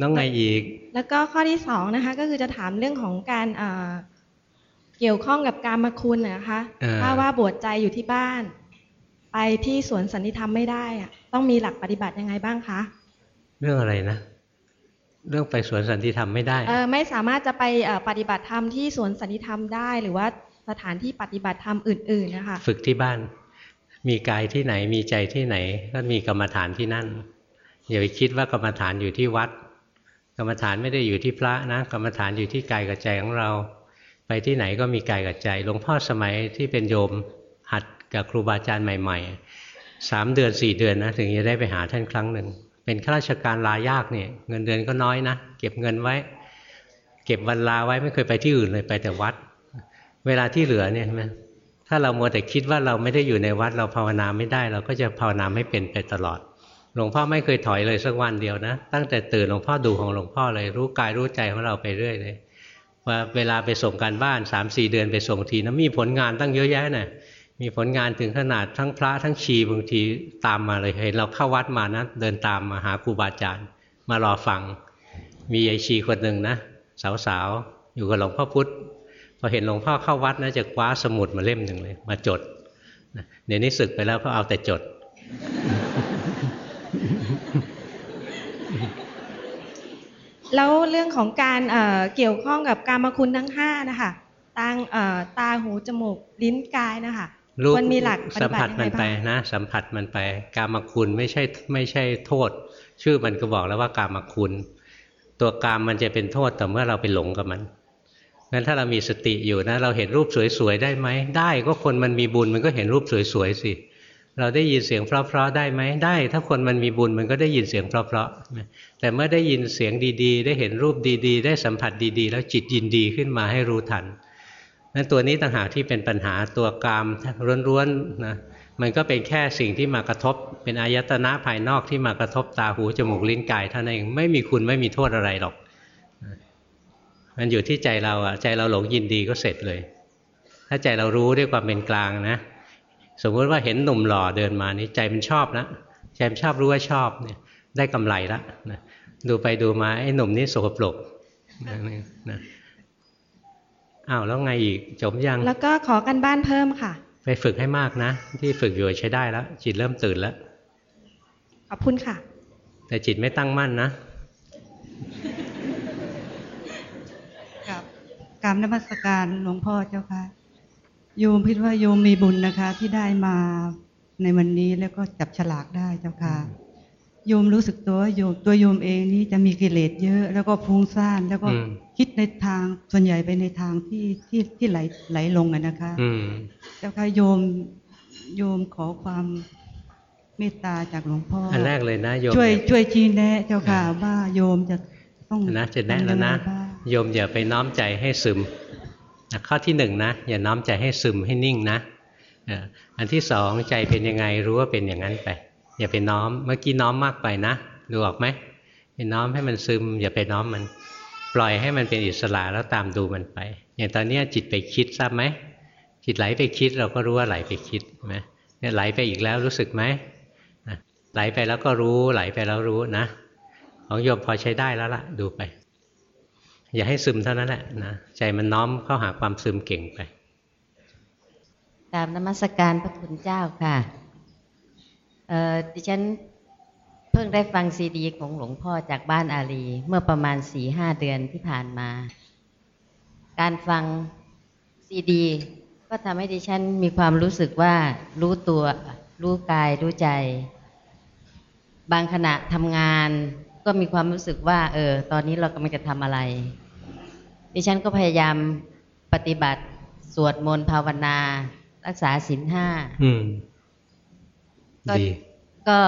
น้องไงอีก แล้วก็ข้อที่สองนะคะ ก็คือจะถามเรื่องของการเอ่อเกี่ยวข้องกับการมาคุณนะคะอ่าถ้าว่าบวชใจอยู่ที่บ้าน ไปที่สวนสันติธรรมไม่ได้อะต้องมีหลักปฏิบัติยังไงบ้างคะเรื่องอะไรนะเรื่องไปสวนสันติธรรมไม่ได้เออไม่สามารถจะไปเอ่อปฏิบัติธรรมที่สวนสันติธรรมได้ หรือว่า สถานที่ปฏิบัติธรรมอื่นๆนะคะฝึกที่บ้าน มีกายที่ไหนมีใจที่ไหน ก็มีกรรมฐานที่นั่นอย่าไปคิดว่ากรรมฐานอยู่ที่วัด กรรมฐานไม่ได้อยู่ที่พระนะกรรมฐานอยู่ที่กายกับใจของเรา ไปที่ไหนก็มีกายกับใจหลวงพ่อสมัยที่เป็นโยมหัดกับครูบาอาจารย์ใหม่ ๆสามเดือนสี่เดือนนะถึงจะได้ไปหาท่านครั้งหนึ่งเป็นข้าราชการลายากเนี่ยเงินเดือนก็น้อยนะเก็บเงินไว้ เก็บวันลาไว้ไม่เคยไปที่อื่นเลยไปแต่วัด เวลาที่เหลือเนี่ยเห็นไหมถ้าเรามัวแต่คิดว่าเราไม่ได้อยู่ในวัดเราภาวนาไม่ได้ เราก็จะภาวนาไม่เป็นไปตลอด หลวงพ่อไม่เคยถอยเลยสักวันเดียวนะ ตั้งแต่ตื่นหลวงพ่อดูของหลวงพ่อเลย รู้กายรู้ใจของเราไปเรื่อยเลยว่าเวลาไปส่งการบ้าน3ามสี่เดือนไปส่งทีนะมีผลงานตั้งเยอะแยะนะ่ะมีผลงานถึงขนาดทั้งพระทั้งชีบางทีตามมาเลยเห็นเราเข้าวัดมานะเดินตามมาหาครูบาอาจารย์ มารอฟัง มียายชีคนหนึ่งนะสาวๆอยู่กับหลวงพ่อพุธ พอเห็นหลวงพ่อเข้าวัดนะจะคว้าสมุดมาเล่มหนึ่งเลย มาจดเดี๋ยวนี้ศึกไปแล้วก็เอาแต่จด แล้วเรื่องของการเอ่อเกี่ยวข้องกับกามคุณทั้งห้านะคะตางเอ่อตาหูจมูกลิ้นกายนะคะรูปมันมีหลักปสัฏิมบัติผัสยังมัไงนไปบ้างนะ สัมผัสมันไป กามคุณไม่ใช่ไม่ใช่โทษ ชื่อมันก็บอกแล้วว่ากามคุณ ตัวกามมันจะเป็นโทษแต่เมื่อเราไปหลงกับมัน งั้นถ้าเรามีสติอยู่นะ เราเห็นรูปสวยๆได้ไหมได้ก็คนมันมีบุญมันก็เห็นรูปสวยๆสิเราได้ยินเสียงเพราะๆได้ไหมได้ ถ้าคนมันมีบุญมันก็ได้ยินเสียงเพราะๆแต่เมื่อได้ยินเสียงดีๆ ได้เห็นรูปดีๆ ได้สัมผัสดีๆ แล้วจิตยินดีขึ้นมาให้รู้ทันนั้นตัวนี้ต่างหากที่เป็นปัญหาตัวกามร้วนๆนะมันก็เป็นแค่สิ่งที่มากระทบ เป็นอายตนะภายนอกที่มากระทบตาหูจมูกลิ้นกายเท่านั้นเองไม่มีคุณไม่มีโทษอะไรหรอก มันอยู่ที่ใจเราอะใจเราหลงยินดีก็เสร็จเลย ถ้าใจเรารู้ด้วยความเป็นกลางนะ สมมติว่าเห็นหนุ่มหล่อเดินมานี่ใจมันชอบนะใจมันชอบรู้ว่าชอบเนี่ย ได้กำไรละนะดูไปดูมาไอ้หนุ่มนี่สกปรกนะนะอ้าวแล้วไงอีกจบยัง แล้วก็ขอกันบ้านเพิ่มค่ะ ไปฝึกให้มากนะ ที่ฝึกอยู่ใช้ได้แล้ว จิตเริ่มตื่นแล้ว ขอบคุณค่ะ แต่จิตไม่ตั้งมั่นนะ กับ กรรมนมัสการหลวงพ่อเจ้าค่ะโยมคิดว่าโยมมีบุญนะคะ ที่ได้มาในวันนี้แล้วก็จับฉลากได้เจ้าค่ะโยมรู้สึกตัวว่าโยมตัวโยมเองนี่จะมีกิเลสเยอะ แล้วก็ฟุ้งซ่านแล้วก็อืมคิดในทางส่วนใหญ่ไปในทางที่ที่ที่ไหลไหลลงอะนะคะอืมเจ้าค่ะโยมโยมขอความเมตตาจากหลวงพ่ออัอันแรกเลยนะโยมช่วยอย่าช่วยชี้แนะเจ้าค่ะว่าโยมจะต้องนะจะแนะแล้วนะ โยมอย่าไปน้อมใจให้ซึมข้อที่หนึ่งนะอย่าน้อมใจให้ซึมให้นิ่งนะอันที่สองใจเป็นยังไงรู้ว่าเป็นอย่างนั้นไป อย่าไปน้อมเมื่อกี้น้อมมากไปนะดูออกไหมไปน้อมให้มันซึม อย่าไปน้อมมันปล่อยให้มันเป็นอิสระแล้วตามดูมันไป อย่างตอนนี้จิตไปคิดทราบไหมจิตไหลไปคิดเราก็รู้ว่าไหลไปคิดนไหมเนี่ยไหลไปอีกแล้วรู้สึกไหมไหลไปแล้วก็รู้ไหลไปแล้วรู้นะ ของโยมพอใช้ได้แล้วล่ะ ดูไป อย่าให้ซึมเท่านั้นแหละนะใจมันน้อมเข้าหาความซึมเก่งไป ตามนมัสการพระคุณเจ้าค่ะเอ่อดิฉันเพิ่งได้ฟังซีดีของหลวงพ่อจากบ้านอารีเมื่อประมาณสี่ห้าเดือนที่ผ่านมา การฟังซีดี ก็ทำให้ดิฉันมีความรู้สึกว่ารู้ตัวรู้กายรู้ใจ บางขณะทำงานก็มีความรู้สึกว่า เออ ตอนนี้เรากำลังจะทำอะไร ดิฉันก็พยายามปฏิบัติ สวดมนต์ภาวนา รักษาศีลห้าอืมก็ดีก็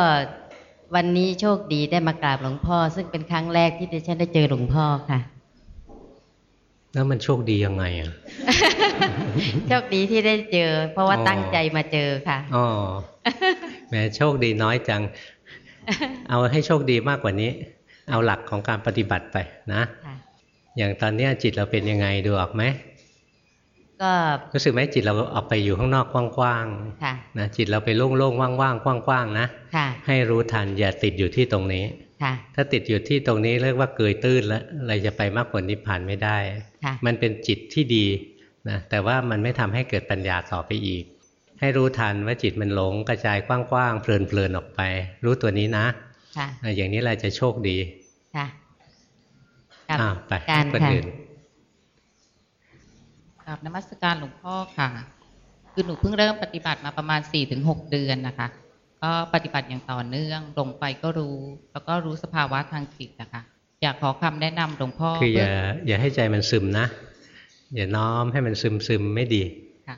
วันนี้โชคดีได้มากราบหลวงพ่อ ซึ่งเป็นครั้งแรกที่ดิฉันได้เจอหลวงพ่อค่ะ แล้วมันโชคดียังไงอะ โชคดีที่ได้เจอ เพราะว่าอ๋อตั้งใจมาเจอค่ะอ๋อแหมโชคดีน้อยจัง เอาให้โชคดีมากกว่านี้ เอาหลักของการปฏิบัติไปนะค่ะ อย่างตอนเนี้ยจิตเราเป็นยังไงดูออกไหมก็รู้สึกไหมจิตเราออกไปอยู่ข้างนอกกว้างค่ะๆนะจิตเราไปโล่งๆว่างๆกว้างๆนะค่ะให้รู้ทันอย่าติดอยู่ที่ตรงนี้ค่ะถ้าติดอยู่ที่ตรงนี้เรียกว่าเกยตื้นแล้วเราจะไปมากผลนิพพานไม่ได้ค่ะมันเป็นจิตที่ดีนะแต่ว่ามันไม่ทำให้เกิดปัญญาต่อไปอีก ให้รู้ทันว่าจิตมันหลงกระจายกว้างๆเพลินๆออกไป รู้ตัวนี้นะค่ะอะอย่างนี้เราจะโชคดีค่ะ กับอ่าไปการคนค่ะอื่นกับนมัสการหลวงพ่อค่ะ คือหนูเพิ่งเริ่มปฏิบัติมาประมาณ4ี่ถึงหเดือนนะคะ ก็ปฏิบัติอย่างต่อเนื่องลงไปก็รู้ แล้วก็รู้สภาวะทางจิตนะคะ อยากขอคำแนะนำหลวงพ่อคืออย่าเพื่อย่าให้ใจมันซึมนะ อย่าน้อมให้มันซึมซึมๆไม่ดีค่ะ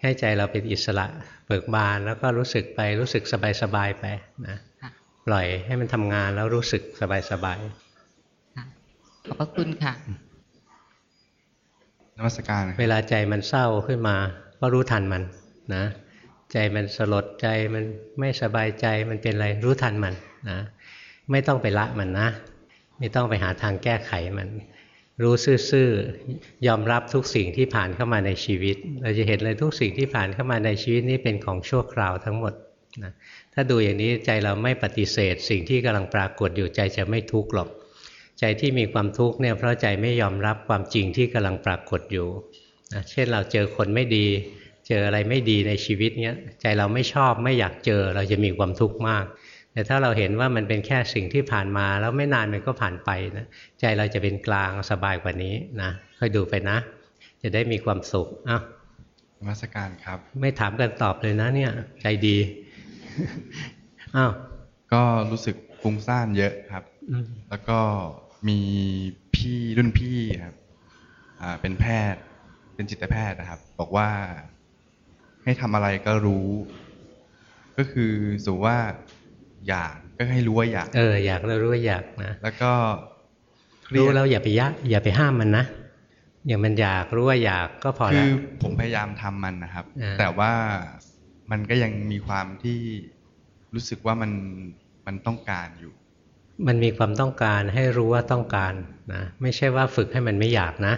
ให้ใจเราเป็นอิสระเบิกบานแล้วก็รู้สึกไปรู้สึกสบายๆไปนะค่ะปล่อยให้มันทำงานแล้วรู้สึกสบายค่ะ ขอบพระคุณค่ะนมัสการนะคๆเวรับลาใจมันเศร้าขึ้นมา ก็รู้ทันมันนะ ใจมันสลดใจมันไม่สบายใจมันเป็นอะไรรู้ทันมันนะไม่ต้องไปละมันนะ ไม่ต้องไปหาทางแก้ไขมัน รู้ซื่อๆยอมรับทุกสิ่งที่ผ่านเข้ามาในชีวิต เราจะเห็นเลยทุกสิ่งที่ผ่านเข้ามาในชีวิตนี้เป็นของชั่วคราวทั้งหมดนะถ้าดูอย่างนี้ใจเราไม่ปฏิเสธ สิ่งที่กำลังปรากฏอยู่ใจจะไม่ทุกข์หรอก ใจที่มีความทุกข์เนี่ยเพราะใจไม่ยอมรับความจริงที่กำลังปรากฏอยู่นะเช่นเราเจอคนไม่ดี เจออะไรไม่ดีในชีวิตเนี้ยใจเราไม่ชอบไม่อยากเจอเราจะมีความทุกข์มาก แต่ถ้าเราเห็นว่ามันเป็นแค่สิ่งที่ผ่านมาแล้วไม่นานมันก็ผ่านไปนะใจเราจะเป็นกลางสบายกว่านี้นะค่อยดูไปนะ จะได้มีความสุขอ้าวนมัสการครับ ไม่ถามกันตอบเลยนะเนี่ย ใจดีอ้าวก็รู้สึกฟุ้งซ่านเยอะครับอืมแล้วก็ มีพี่รุ่นพี่ครับอ่าเป็นแพทย์ เป็นจิตแพทย์นะครับ บอกว่าให้ทำอะไรก็รู้ ก็คือสมมติว่า อยากก็ให้รู้ว่าอยาก เออ อยากแล้วรู้ว่าอยากนะแล้วก็เครียดรู้แล้วอย่าไปยะอย่าไปห้ามมันนะอย่างมันอยากรู้ว่าอยากก็พอคืแล้วอผมพยายามทำมันนะครับอ่าแต่ว่ามันก็ยังมีความที่รู้สึกว่ามันมันต้องการอยู่ มันมีความต้องการให้รู้ว่าต้องการนะไม่ใช่ว่าฝึกให้มันไม่อยากนะ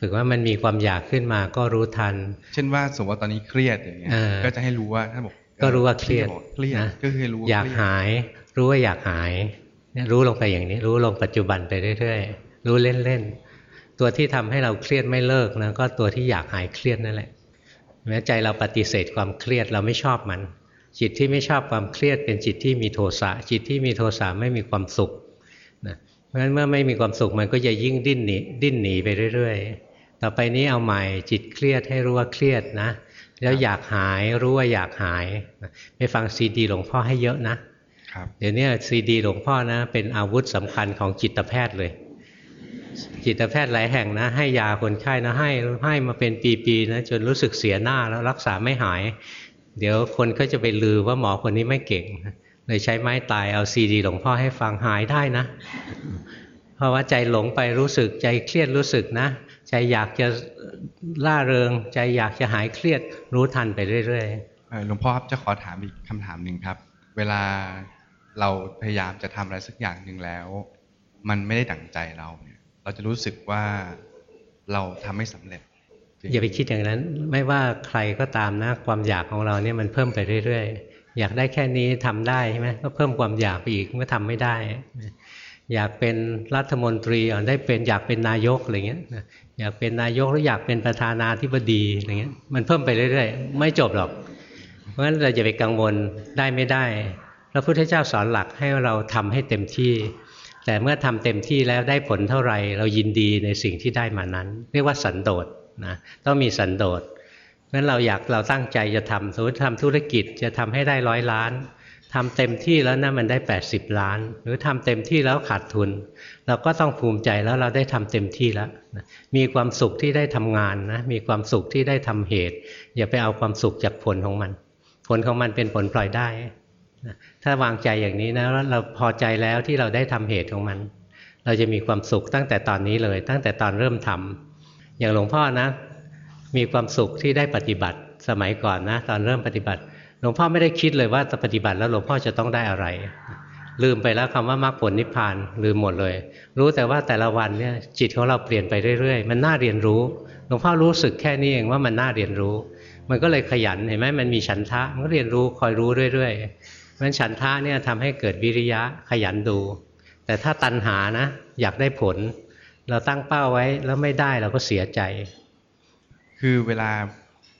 ฝึกว่ามันมีความอยากขึ้นมาก็รู้ทัน เช่นว่าสมมติว่าตอนนี้เครียดอย่างเงี้ยเออก็จะให้รู้ว่าท่านบอกก็รู้ว่าเครียดเครียดนะก็คือรู้ว่อยากเครีดหาย รู้ว่าอยากหายเนี่ยรู้ลงไปอย่างนี้ รู้ลงปัจจุบันไปเรื่อยๆ รู้เล่นๆ ตัวที่ทำให้เราเครียดไม่เลิกนะก็ตัวที่อยากหายเครียดนั่นแหละแม้ใจเราปฏิเสธความเครียดเราไม่ชอบมัน จิตที่ไม่ชอบความเครียดเป็นจิตที่มีโทสะจิตที่มีโทสะไม่มีความสุขนะเพราะฉะนั้นเมื่อไม่มีความสุขมันก็จะยิ่งดิ้นหนีดิ้นหนีไปเรื่อย ๆ ต่อไปนี้เอาใหม่จิตเครียดให้รู้ว่าเครียดนะ แล้วอยากหายรู้ว่าอยากหายนะไปฟังซีดีหลวงพ่อให้เยอะนะครับเดี๋ยวนี้ซีดีหลวงพ่อนะ เป็นอาวุธสำคัญของจิตแพทย์เลย จิตแพทย์หลายแห่งนะ ให้ยาคนไข้นะให้ให้มาเป็นปีๆนะจนรู้สึกเสียหน้าแล้วรักษาไม่หาย เดี๋ยวคนก็จะไปลือว่าหมอคนนี้ไม่เก่งเลยใช้ไม้ตายเอาซีดีหลวงพ่อให้ฟังหายได้นะ เพราะว่าใจหลงไปรู้สึกใจเครียดรู้สึกนะ ใจอยากจะล่าเริง ใจอยากจะหายเครียดรู้ทันไปเรื่อยเอ่อหลวงพ่อครับจะขอถามอีกคำถามหนึ่งครับ เวลาเราพยายามจะทำอะไรสักอย่างหนึ่งแล้ว มันไม่ได้ดั่งใจเราเนี่ย เราจะรู้สึกว่าเราทำไม่สำเร็จ อย่าไปคิดอย่างนั้น ไม่ว่าใครก็ตามนะ ความอยากของเราเนี่ยมันเพิ่มไปเรื่อยๆ อยากได้แค่นี้ทำได้ใช่ไหมก็เพิ่มความอยากไปอีกมันก็ทำไม่ได้ อยากเป็นรัฐมนตรีอะได้เป็นอยากเป็นนายกอะไรเงี้ยอยากเป็นนายกหรืออยากเป็นประธานาธิบดีอะไรเงี้ยมันเพิ่มไปเรื่อยๆ ไม่จบหรอก เพราะฉะนั้นเราจะไปกังวลได้ไม่ได้พระพุทธเจ้าสอนหลักให้เราทำให้เต็มที่แต่เมื่อทำเต็มที่แล้วได้ผลเท่าไหร่ เรายินดีในสิ่งที่ได้มานั้น เรียกว่าสันโดษ นะต้องมีสันโดษเพราะฉะนั้นเราอยากเราตั้งใจจะทำสมมติทำธุรกิจจะทำให้ได้ร้อยล้านทำเต็มที่แล้วนะมันได้ 80 ล้าน หรือทำเต็มที่แล้วขาดทุน เราก็ต้องภูมิใจแล้วเราได้ทำเต็มที่แล้วนะมีความสุขที่ได้ทำงานนะมีความสุขที่ได้ทำเหตุ อย่าไปเอาความสุขจากผลของมัน ผลของมันเป็นผลปล่อยได้นะถ้าวางใจอย่างนี้นะเราพอใจแล้วที่เราได้ทำเหตุของมัน เราจะมีความสุขตั้งแต่ตอนนี้เลย ตั้งแต่ตอนเริ่มทำ อย่างหลวงพ่อนะ มีความสุขที่ได้ปฏิบัติสมัยก่อนนะ ตอนเริ่มปฏิบัติ หลวงพ่อไม่ได้คิดเลยว่าจะปฏิบัติแล้วหลวงพ่อจะต้องได้อะไร ลืมไปแล้วคำว่ามรรคผลนิพพานลืมหมดเลย รู้แต่ว่าแต่ละวันเนี่ยจิตของเราเปลี่ยนไปเรื่อยๆ มันน่าเรียนรู้ หลวงพ่อรู้สึกแค่นี้เองว่ามันน่าเรียนรู้ มันก็เลยขยันเห็นไหมมันมีฉันทะมันก็เรียนรู้คอยรู้เรื่อยๆเพราะฉะนั้นฉันทะเนี่ยทำให้เกิดวิริยะขยันดู แต่ถ้าตัณหานะ อยากได้ผล เราตั้งเป้าไว้แล้วไม่ได้เราก็เสียใจ คือเวลา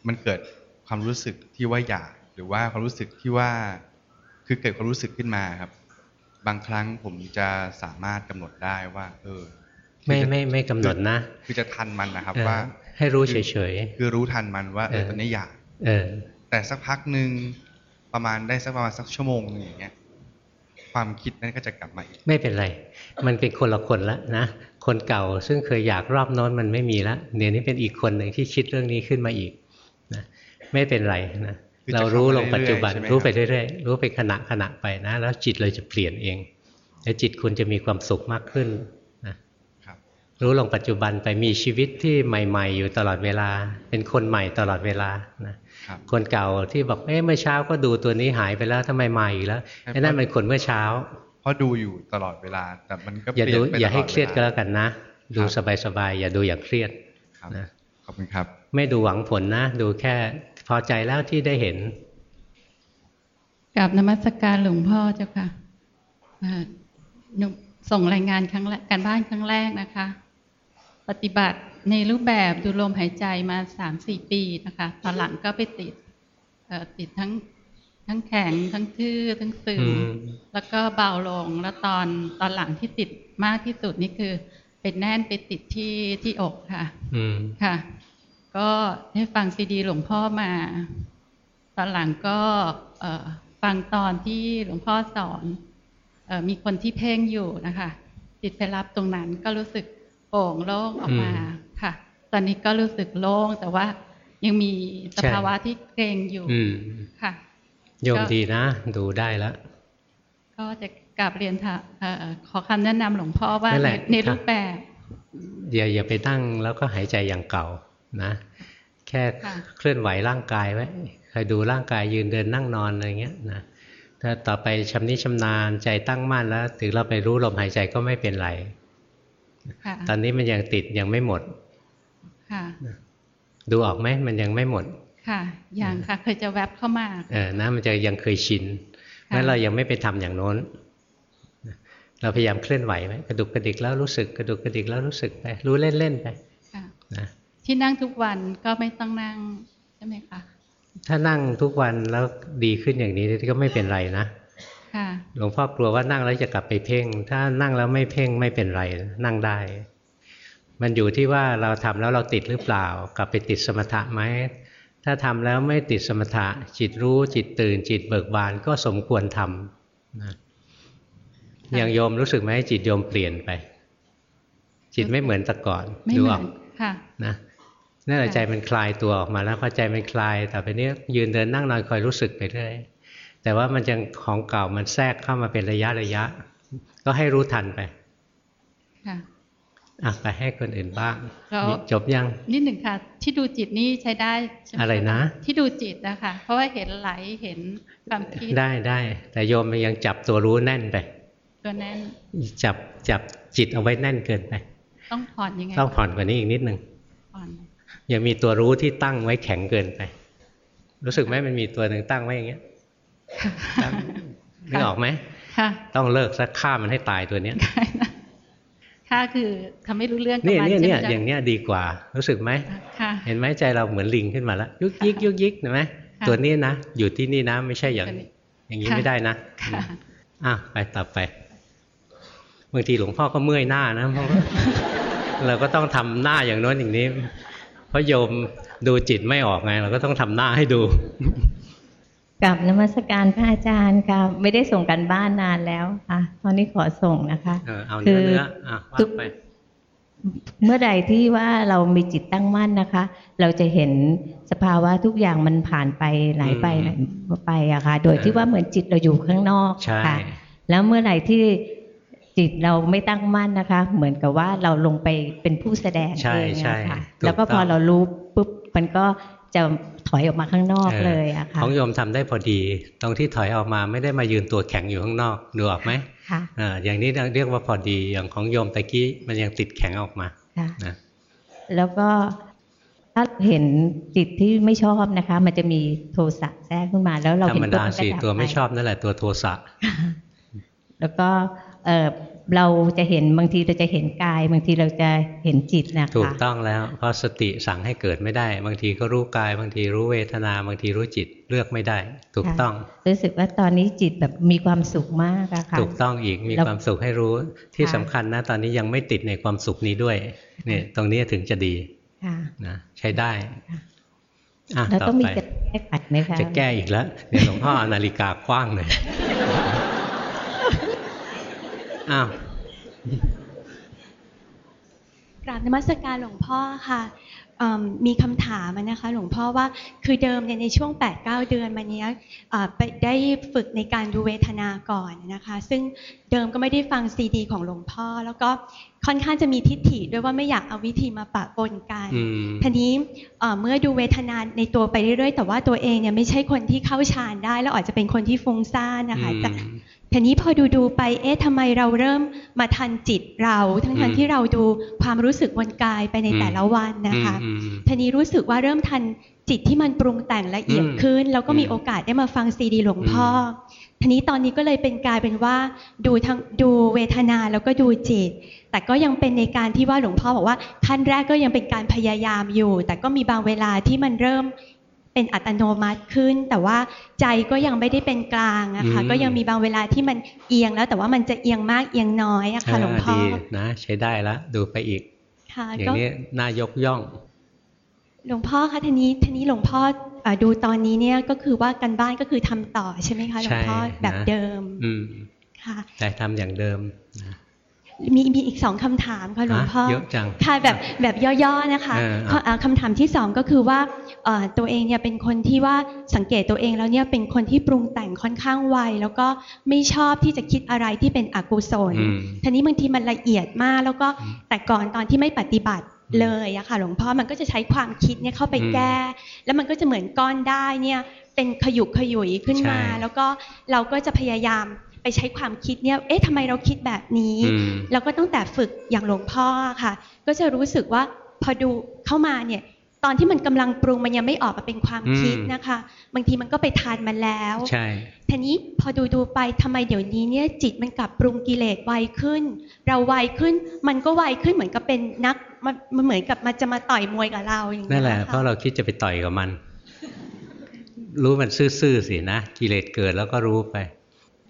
มันเกิดความรู้สึกที่ว่าอยาก หรือว่าความรู้สึกที่ว่าคือเกิดความรู้สึกขึ้นมาครับ บางครั้งผมจะสามารถกำหนดได้ว่า เออ ไม่ไม่ไม่กำหนดนะ คือจะทันมันนะครับเออว่า ให้รู้คือเฉยๆคือรู้ทันมันว่าเออเออตอนนี้อยาก เออ แต่สักพักหนึ่งประมาณได้สักประมาณสักชั่วโมงหนึงอย่างเงี้ยความคิดนั้นก็จะกลับมาอีก ไม่เป็นไร มันเป็นคนละคนละนะ คนเก่าซึ่งเคยอยากรอบโน้นมันไม่มีละเดี๋ยวนี้เป็นอีกคนหนึ่งที่คิดเรื่องนี้ขึ้นมาอีกนะไม่เป็นไรนะคือจะเรารู้ลงเข้ามาเรื่อยๆปัจจุบันใช่ไหมรู้ครับไปเรื่อยๆรู้ไปขณะขณะไปนะ แล้วจิตเราจะเปลี่ยนเอง แล้วจิตคุณจะมีความสุขมากขึ้นนะครับรู้ลงปัจจุบันไปมีชีวิตที่ใหม่ ๆ อยู่ตลอดเวลา เป็นคนใหม่ตลอดเวลานะครับคนเก่าที่บอกเอ๊ะเมื่อเช้าก็ดูตัวนี้หายไปแล้วทำไมมาอีกแล้วให้ไอ้นั่นเป็นคนเมื่อเช้าเพ ราะดูอยู่ตลอดเวลา แต่มันก็อย่าเปลี่ดูยนไปอย่าให้ตลดเครียดก็วลแล้วกันนะ ดูสบายๆอย่าดูอย่างเครียดครับนะขอบคุณครับ ไม่ดูหวังผลนะ ดูแค่พอใจแล้วที่ได้เห็นกับนมัสการหลวงพ่อเจ้าค่ะอ่าหนูส่งรายงานครั้งแรกการบ้านครั้งแรกนะคะ ปฏิบัติในรูปแบบดูลมหายใจมาสามสี่ปีนะคะ ตอนหลังก็ไปติดเอ่อติดทั้ง ทั้งแข็งทั้งทื่อทั้งซึมอืมแล้วก็เบาลงแล้วตอนตอนหลังที่ติดมากที่สุดนี่คือเป็นแน่นไปติดที่ที่อกค่ะ อืมค่ะ ก็ได้ฟังซีดีหลวงพ่อมา ตอนหลังก็เอ่อฟังตอนที่หลวงพ่อสอนเออมีคนที่เพ่งอยู่นะคะจิตไปรับตรงนั้นก็รู้สึกโปร่งโล่งออกมาอืมค่ะ ตอนนี้ก็รู้สึกโล่งแต่ว่ายังมีสภาวะที่เกรงอยู่อืมค่ะ โยมดีนะ ดูได้แล้ว ก็จะกลับเรียนค่ะเอ่อขอคำแนะนำหลวงพ่อว่านั่นแหในละในค่ะรูปแบบอย่าอย่าไปนั่งแล้วก็หายใจอย่างเก่านะ แค่ค่ะเคลื่อนไหวร่างกายไว้คอยดูร่างกายยืนเดินนั่งนอนอะไรเงี้ยนะถ้าต่อไปชำนิชำนาญใจตั้งมั่นแล้ว ถึงเราไปรู้ลมหายใจก็ไม่เป็นไรค่ะตอนนี้มันยังติดยังไม่หมดค่ะดูออกไหมมันยังไม่หมด ค่ะ อย่างค่ะเคยจะแวบเข้ามาเออนะมันจะยังเคยชินเพราะฉะนั้นเรายังไม่ไปทำอย่างโน้น เราพยายามเคลื่อนไหวไหมกระดุกกระดิกแล้วรู้สึกกระดุกกระดิกแล้วรู้สึกไปรู้เล่นๆไปค่ะนะที่นั่งทุกวันก็ไม่ต้องนั่งใช่ไหมคะถ้านั่งทุกวันแล้วดีขึ้นอย่างนี้ก็ไม่เป็นไรนะค่ะหลวงพ่อกลัวว่านั่งแล้วจะกลับไปเพ่ง ถ้านั่งแล้วไม่เพ่งไม่เป็นไร นั่งได้ มันอยู่ที่ว่าเราทำแล้วเราติดหรือเปล่า กลับไปติดสมถะไหม ถ้าทำแล้วไม่ติดสมถะ จิตรู้จิตตื่น จิตเบิกบานก็สมควรทำนะอย่างโยมรู้สึกไหมจิตโยมเปลี่ยนไป จิตไม่เหมือนแต่ก่อนไม่ดูเหมือออนกค่ะนะนั่นแหละใจมันคลายตัวออกมาแล้วพอใจมันคลายแต่ไปนี้ยืนเดินนั่งนอนคอยรู้สึกไปเรื่อยแต่ว่ามันยังของเก่ามันแทรกเข้ามาเป็นระยะระยะ ก็ให้รู้ทันไปค่ะ อะไปให้คนอื่นบ้างแล้วนี่จบยัง นิดหนึ่งค่ะ ที่ดูจิตนี่ใช้ได้ใช่หมอะไรนะ ที่ดูจิตนะคะเพราะว่าเห็นไหลเห็นความคิดได้ได้แต่โยมยังจับตัวรู้แน่นไปตัวแน่นจับจับจิตเอาไว้แน่นเกินไป ต้องผ่อนยังไง ต้องผ่อนกว่านี้อีกนิดหนึ่งผ่อนอย่ามีตัวรู้ที่ตั้งไว้แข็งเกินไป รู้สึกไหมมันมีตัวหนึ่งตั้งไว้อย่างเงี้ยตั้งนึกออกไหมค่ะต้องเลิกสักฆ่ามันให้ตายตัวเนี้ย ค่ะคือทำให้รู้เรื่องกับเนี่ยมันเนี่ยใช่ไหมเนี่ยจ๊ะอย่างเนี้ยดีกว่า รู้สึกไหมค่ะเห็นไหมใจเราเหมือนลิงขึ้นมาแล้วยุกยิกยุกยิกเห็นไหมค่ะตัวนี้นะอยู่ที่นี่นะไม่ใช่อย่างตัวนี้อย่างนี้ค่ะไม่ได้นะค่ะอะไปต่อไปบางทีหลวงพ่อก็เมื่อยหน้านะเพราะว่าเราก็ต้องทำหน้าอย่างโน้นอย่างนี้ เพราะโยมดูจิตไม่ออกไง เราก็ต้องทำหน้าให้ดู กับนมัสการพระอาจารย์ค่ะ ไม่ได้ส่งกันบ้านนานแล้วค่ะ ตอนนี้ขอส่งนะคะเออเอาเนื้อเนื้ออะว่าไปเมื่อใดที่ว่าเรามีจิตตั้งมั่นนะคะ เราจะเห็นสภาวะทุกอย่างมันผ่านไปไหลไปอืมไหลไปอะค่ะ โดยที่ว่าเหมือนจิตเราอยู่ข้างนอกใช่ค่ะ แล้วเมื่อไหร่ที่จิตเราไม่ตั้งมั่นนะคะ เหมือนกับว่าเราลงไปเป็นผู้แสดงใช่เองใช่อะค่ะถูกแล้วก็พอต้องเรารู้ปุ๊บมันก็จะ ถอยออกมาข้างนอกเลยอะค่ะของโยมทำได้พอดี ตรงที่ถอยออกมาไม่ได้มายืนตัวแข็งอยู่ข้างนอกดูออกไหมค่ะอ่าอย่างนี้เรียกว่าพอดีอย่างของโยมตะกี้มันยังติดแข็งออกมาค่ะนะแล้วก็ถ้าเห็นจิตที่ไม่ชอบนะคะ มันจะมีโทสะแทรกขึ้นมา แล้วเราธรเห็นรมปุ๊บดามันก็สิดับตัวไม่ปชอบนั่นแหละตัวโทสะแล้วก็ เออเราจะเห็นบางทีเราจะเห็นกาย บางทีเราจะเห็นจิตนะคะถูกต้องแล้วเพราะสติสั่งให้เกิดไม่ได้ บางทีก็รู้กาย บางทีรู้เวทนา บางทีรู้จิตเลือกไม่ได้ ถูกต้องค่ะรู้สึกว่าตอนนี้จิตแบบมีความสุขมากอะค่ะถูกต้องอีกมีแล้วความสุขให้รู้ที่ค่ะสำคัญนะ ตอนนี้ยังไม่ติดในความสุขนี้ด้วยเนี่ยตรงนี้ถึงจะดีค่ะนะใช้ได้อะแล้วต่อต้องมีไปจะแก้ไขไหมคะจะแก้อีกแล้วเดี๋ยวหลวงพ่อเอานาฬิกากว้างหน่อย อ้าวกราบนมัสการหลวงพ่อค่ะเอิ่มมีคำถามอะนะคะหลวงพ่อว่าคือเดิมเนี่ยในช่วง 8-9 เดือนมาเนี้ยเอ่อไปได้ฝึกในการดูเวทนาก่อนนะคะซึ่งเดิมก็ไม่ได้ฟังซีดี ของหลวงพ่อ แล้วก็ค่อนข้างจะมีทิฏฐิด้วยว่าไม่อยากเอาวิธีมาปะปนกันอืมทีนี้เอ่อเมื่อดูเวทนาในตัวไปเรื่อยๆ แต่ว่าตัวเองเนี่ยไม่ใช่คนที่เข้าฌานได้ แล้วอาจจะเป็นคนที่ฟุ้งซ่านนะคะอืมจะ ทีนี้พอดูดูๆไป เอ๊ะทำไมเราเริ่มมาทันจิตเรา ทั้งอืทันมที่เราดูความรู้สึกบนกายไปในอืมแต่ละวันนะคะอืมอืมทีนี้รู้สึกว่าเริ่มทันจิตที่มันปรุงแต่งละเอียดอืมขึ้น แล้วก็มีอืมโอกาสได้มาฟังซีดีหลวงพ่ออทีนี้ตอนนี้ก็เลยเป็นกลายเป็นว่าดูทั้งดูเวทนาแล้วก็ดูจิต แต่ก็ยังเป็นในการที่ว่าหลวงพ่อบอกว่าขั้นแรกก็ยังเป็นการพยายามอยู่ แต่ก็มีบางเวลาที่มันเริ่ม เป็นอัตโนมัติขึ้น แต่ว่าใจก็ยังไม่ได้เป็นกลางอะค่ะอืมก็ยังมีบางเวลาที่มันเอียงแล้ว แต่ว่ามันจะเอียงมากเอียงน้อยอะค่ะหลวงพ่อดีนะใช้ได้ละดูไปอีกค่ะอย่าก็งนี้น่ายกย่อง หลวงพ่อคะทีนี้ทีนี้หลวงพ่ออ่าดูตอนนี้เนี่ยก็คือว่ากันบ้านก็คือทำต่อใช่ไหมคะหลวงพ่อใช่นะแบบเดิมอืมค่ะแต่ทำอย่างเดิมนะ มีมีอีกสองคำถามค่ะหลวงพ่อฮะเยอะจังค่ะแบบแบบย่อๆนะคะเออข้ออ่าคำถามที่สองก็คือว่าเอ่อตัวเองเนี่ยเป็นคนที่ว่าสังเกตตัวเองแล้วเนี่ยเป็นคนที่ปรุงแต่งค่อนข้างไวแล้วก็ไม่ชอบที่จะคิดอะไรที่เป็นอกุศลอืมทีนี้บางทีมันละเอียดมากแล้วก็แต่ก่อนตอนที่ไม่ปฏิบัติเลยอะค่ะหลวงพ่อมันก็จะใช้ความคิดเนี่ยเข้าไปอืมแก้ แล้วมันก็จะเหมือนก้อนได้เนี่ยเป็นขยุกขยุยขึ้นมาใช่แล้วก็เราก็จะพยายาม ไปใช้ความคิดเนี่ย เอ๊ะทำไมเราคิดแบบนี้อืมแล้วก็ตั้งแต่ฝึกอย่างหลวงพ่อค่ะ ก็จะรู้สึกว่าพอดูเข้ามาเนี่ย ตอนที่มันกำลังปรุงมันยังไม่ออกมาเป็นความคิดอืมนะคะ บางทีมันก็ไปทานมันแล้ว ใช่ ทีนี้พอดูดูๆไปทำไมเดี๋ยวนี้เนี่ยจิตมันกลับปรุงกิเลสไวขึ้น เราไวขึ้น มันก็ไวขึ้นเหมือนกับเป็นนัก มันมันเหมือนกับมันจะมาต่อยมวยกับเราอย่างนั่เงี้นยแหละค่เพราะเราคิดจะไปต่อยกับมัน รู้มันซื่อๆสินะ กิเลสเกิดแล้วก็รู้ไป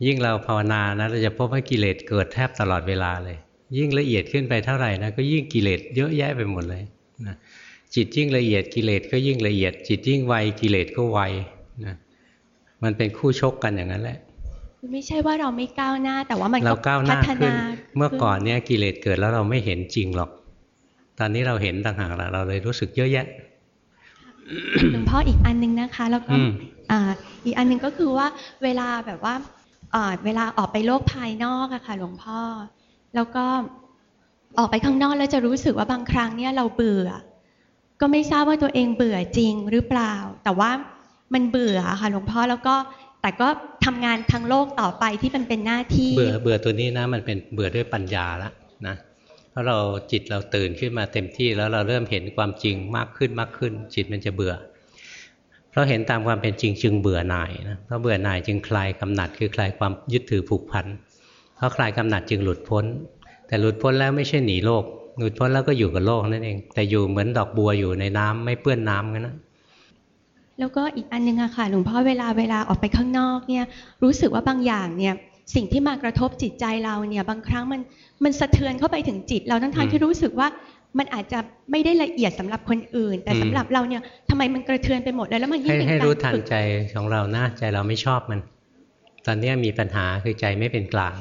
ยิ่งเราภาวนานะเราจะพบว่ากิเลสเกิดแทบตลอดเวลาเลย ยิ่งละเอียดขึ้นไปเท่าไหร่นะก็ยิ่งกิเลสเยอะแยะไปหมดเลยนะจิตยิ่งละเอียดกิเลสก็ยิ่งละเอียด จิตยิ่งไวกิเลสก็ไวนะมันเป็นคู่ชกกันอย่างนั้นแหละคือไม่ใช่ว่าเราไม่ก้าวหน้า แต่ว่ามันเราก็ก้าวหพัน้าฒขึ้นนาเมื่อก่อนเนี่ยกิเลสเกิดแล้วเราไม่เห็นจริงหรอก ตอนนี้เราเห็นต่างหากละเราเลยรู้สึกเยอะแยะหลวงพ่ออีกอันนึงนะคะ แล้วก็อืมอ่าอีกอันหนึงก็คือว่าเวลาแบบว่าอ่า เวลาออกไปโลกภายนอกอะค่ะ หลวงพ่อ แล้วก็ออกไปข้างนอกแล้วจะรู้สึกว่าบางครั้งเนี่ยเราเบื่อ ก็ไม่ทราบว่าตัวเองเบื่อจริงหรือเปล่า แต่ว่ามันเบื่อค่ะหลวงพ่อแล้วก็แต่ก็ทำงานทางโลกต่อไปที่มันเป็นหน้าที่ เบื่อเบื่อตัวนี้นะมันเป็นเบื่อด้วยปัญญาละนะเพราะเราจิตเราตื่นขึ้นมาเต็มที่แล้วเราเริ่มเห็นความจริงมากขึ้นมากขึ้น จิตมันจะเบื่อ เพราะเห็นตามความเป็นจริงจึงเบื่อหน่ายนะเพราะเบื่อหน่ายจึงคลายกำหนัดคือคลายความยึดถือผูกพันเพราะคลายกำหนัดจึงหลุดพ้น แต่หลุดพ้นแล้วไม่ใช่หนีโลก หลุดพ้นแล้วก็อยู่กับโลกนั่นเอง แต่อยู่เหมือนดอกบัวอยู่ในน้ำไม่เปื้อนน้ำกันนะแล้วก็อีกอันนึงอะค่ะหลวงพ่อเวลาเวลาออกไปข้างนอกเนี่ยรู้สึกว่าบางอย่างเนี่ยสิ่งที่มากระทบจิตใจเราเนี่ยบางครั้งมันมันสะเทือนเข้าไปถึงจิต เราทั้งทางที่รู้สึกว่า มันอาจจะไม่ได้ละเอียดสำหรับคนอื่น แต่อืมสำหรับเราเนี่ยทำไมมันกระเทือนไปหมดเลยแล้วมันยิ่ให้งเป็นให้การรู้ทันฝึกใจของเรานะใจเราไม่ชอบมัน ตอนนี้มีปัญหาคือใจไม่เป็นกลาง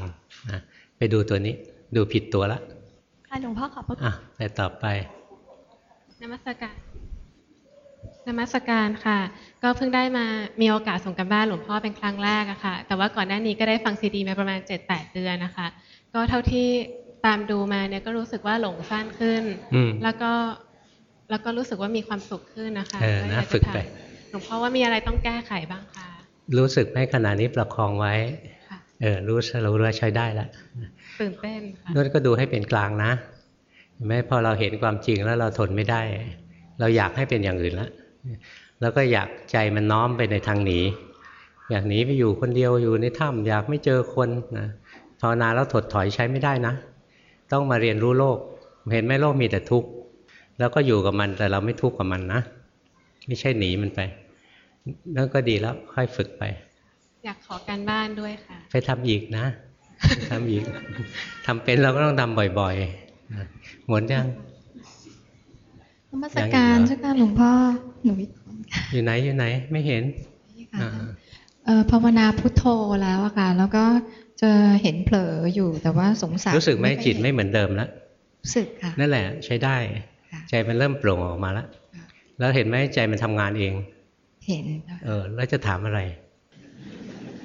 นะไปดูตัวนี้ดูผิดตัวละค่ะหลวงพ่อขอบพระคุณอะไปต่อไปนมัสการนมัสการค่ะ ก็เพิ่งได้มามีโอกาสส่งกันบ้านหลวงพ่อเป็นครั้งแรกอะค่ะ แต่ว่าก่อนหน้านี้ก็ได้ฟังซีดีมาประมาณ 7-8 เดือนนะคะ ก็เท่าที่ ตามดูมาเนี่ยก็รู้สึกว่าหลงสั้นขึ้นอืมแล้วก็แล้วก็รู้สึกว่ามีความสุขขึ้นนะคะเออก็นะยากจะฝึกไปถามหลวงพ่อว่ามีอะไรต้องแก้ไขบ้างคะรู้สึกไหมขณะนี้ประคองไว้ค่ะเออรู้รู้ว่าใช้ได้แล้วตื่นเต้นค่ะนั่นก็ดูให้เป็นกลางนะเห็นไหมพอเราเห็นความจริงแล้วเราทนไม่ได้ เราอยากให้เป็นอย่างอื่นแล้วแล้วก็อยากใจมันน้อมไปในทางหนีอยากหนีไปอยู่คนเดียวอยู่ในถ้ำอยากไม่เจอคนนะภาวนาแล้วถดถอยใช้ไม่ได้นะ ต้องมาเรียนรู้โลก เห็นไหมโลกมีแต่ทุกข์แล้วก็อยู่กับมันแต่เราไม่ทุกข์กับมันนะ ไม่ใช่หนีมันไปนั่นก็ดีแล้วค่อยฝึกไป อยากขอการบ้านด้วยค่ะ ไปทำอีกนะไปทำอีกทำเป็นเราก็ต้องทำบ่อยๆนะหมดยังนมัสการเจ้าค่ะหลวงพ่อหนูอยู่ไหนอยู่ไหน ไม่เห็นอ่าเอ่อภาวนาพุทโธแล้วอะค่ะแล้วก็ จะเห็นเผลออยู่แต่ว่าสงสัยรู้สึกไหมจิตไม่เหมือนเดิมแล้วรู้สึกค่ะนั่นแหละใช้ได้ ใจมันเริ่มโปร่งออกมาแล้วแล้วเห็นไหมใจมันทำงานเอง เห็นค่ะเออ แล้วจะถามอะไร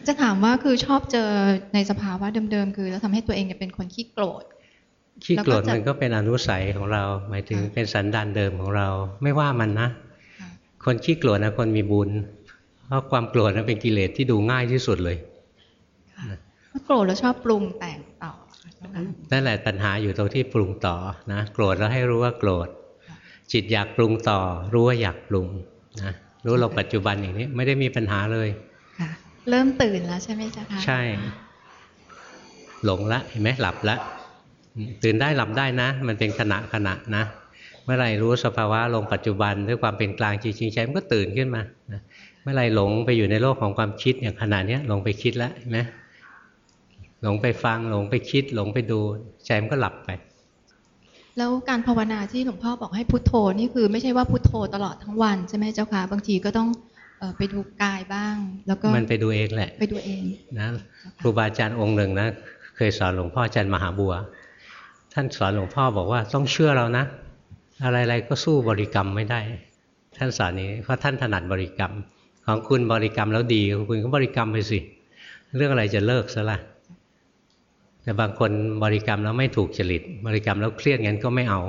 จะถามว่าคือชอบเจอในสภาวะเดิมๆคือ แล้วทำให้ตัวเองเนี่ยเป็นคนขี้โกรธขี้โกรธแล้วก็จะมันก็เป็นอนุสัยของเรา หมายถึงเป็นสันดานเดิมของเรา ไม่ว่ามันนะ คนขี้โกรธนะคนมีบุญ เพราะความโกรธนั้นเป็นกิเลสที่ดูง่ายที่สุดเลย ถ้าโกรธแล้วชอบปรุงแต่งต่อค่ะเจ้าค่ะนั่นแหละตัณหาอยู่ตรงที่ปรุงต่อนะโกรธแล้วให้รู้ว่าโกรธ จิตอยากปรุงต่อ รู้ว่าอยากปรุงนะรู้ลงปัจจุบันอย่างนี้ไม่ได้มีปัญหาเลยค่ะเริ่มตื่นแล้วใช่ไหมเจ้าค่ะใช่ หลงละเห็นไหมหลับละตื่นได้หลับได้นะ มันเป็นขณะขณะนะ เมื่อไหรรู้สภาวะลงปัจจุบันด้วยความเป็นกลางจริงๆใจมันก็ตื่นขึ้นมานะเมื่อไหรหลงไปอยู่ในโลกของความคิดอย่างขณะเนี้ยหลงไปคิดแล้วเห็นไหม หลงไปฟังหลงไปคิด หลงไปดูใจมันก็หลับไป แล้วการภาวนาที่หลวงพ่อบอกให้พุทโธนี่คือไม่ใช่ว่าพุทโธตลอดทั้งวันใช่ไหมเจ้าค่ะบางทีก็ต้องเอ่อไปดูกายบ้าง แล้วก็มันไปดูเองแหละ ไปดูเองนะครูบาอาจารย์องค์หนึ่งนะเคยสอนหลวงพ่ออาจารย์มหาบัว ท่านสอนหลวงพ่อบอกว่าต้องเชื่อเรานะ อะไรๆก็สู้บริกรรมไม่ได้ ท่านสอนนี้เพราะท่านถนัดบริกรรม ของคุณบริกรรมแล้วดีคุณก็บริกรรมไปสิ เรื่องอะไรจะเลิกซะละ แต่บางคนบริกรรมแล้วไม่ถูกจริต บริกรรมแล้วเครียดงั้นก็ไม่เอา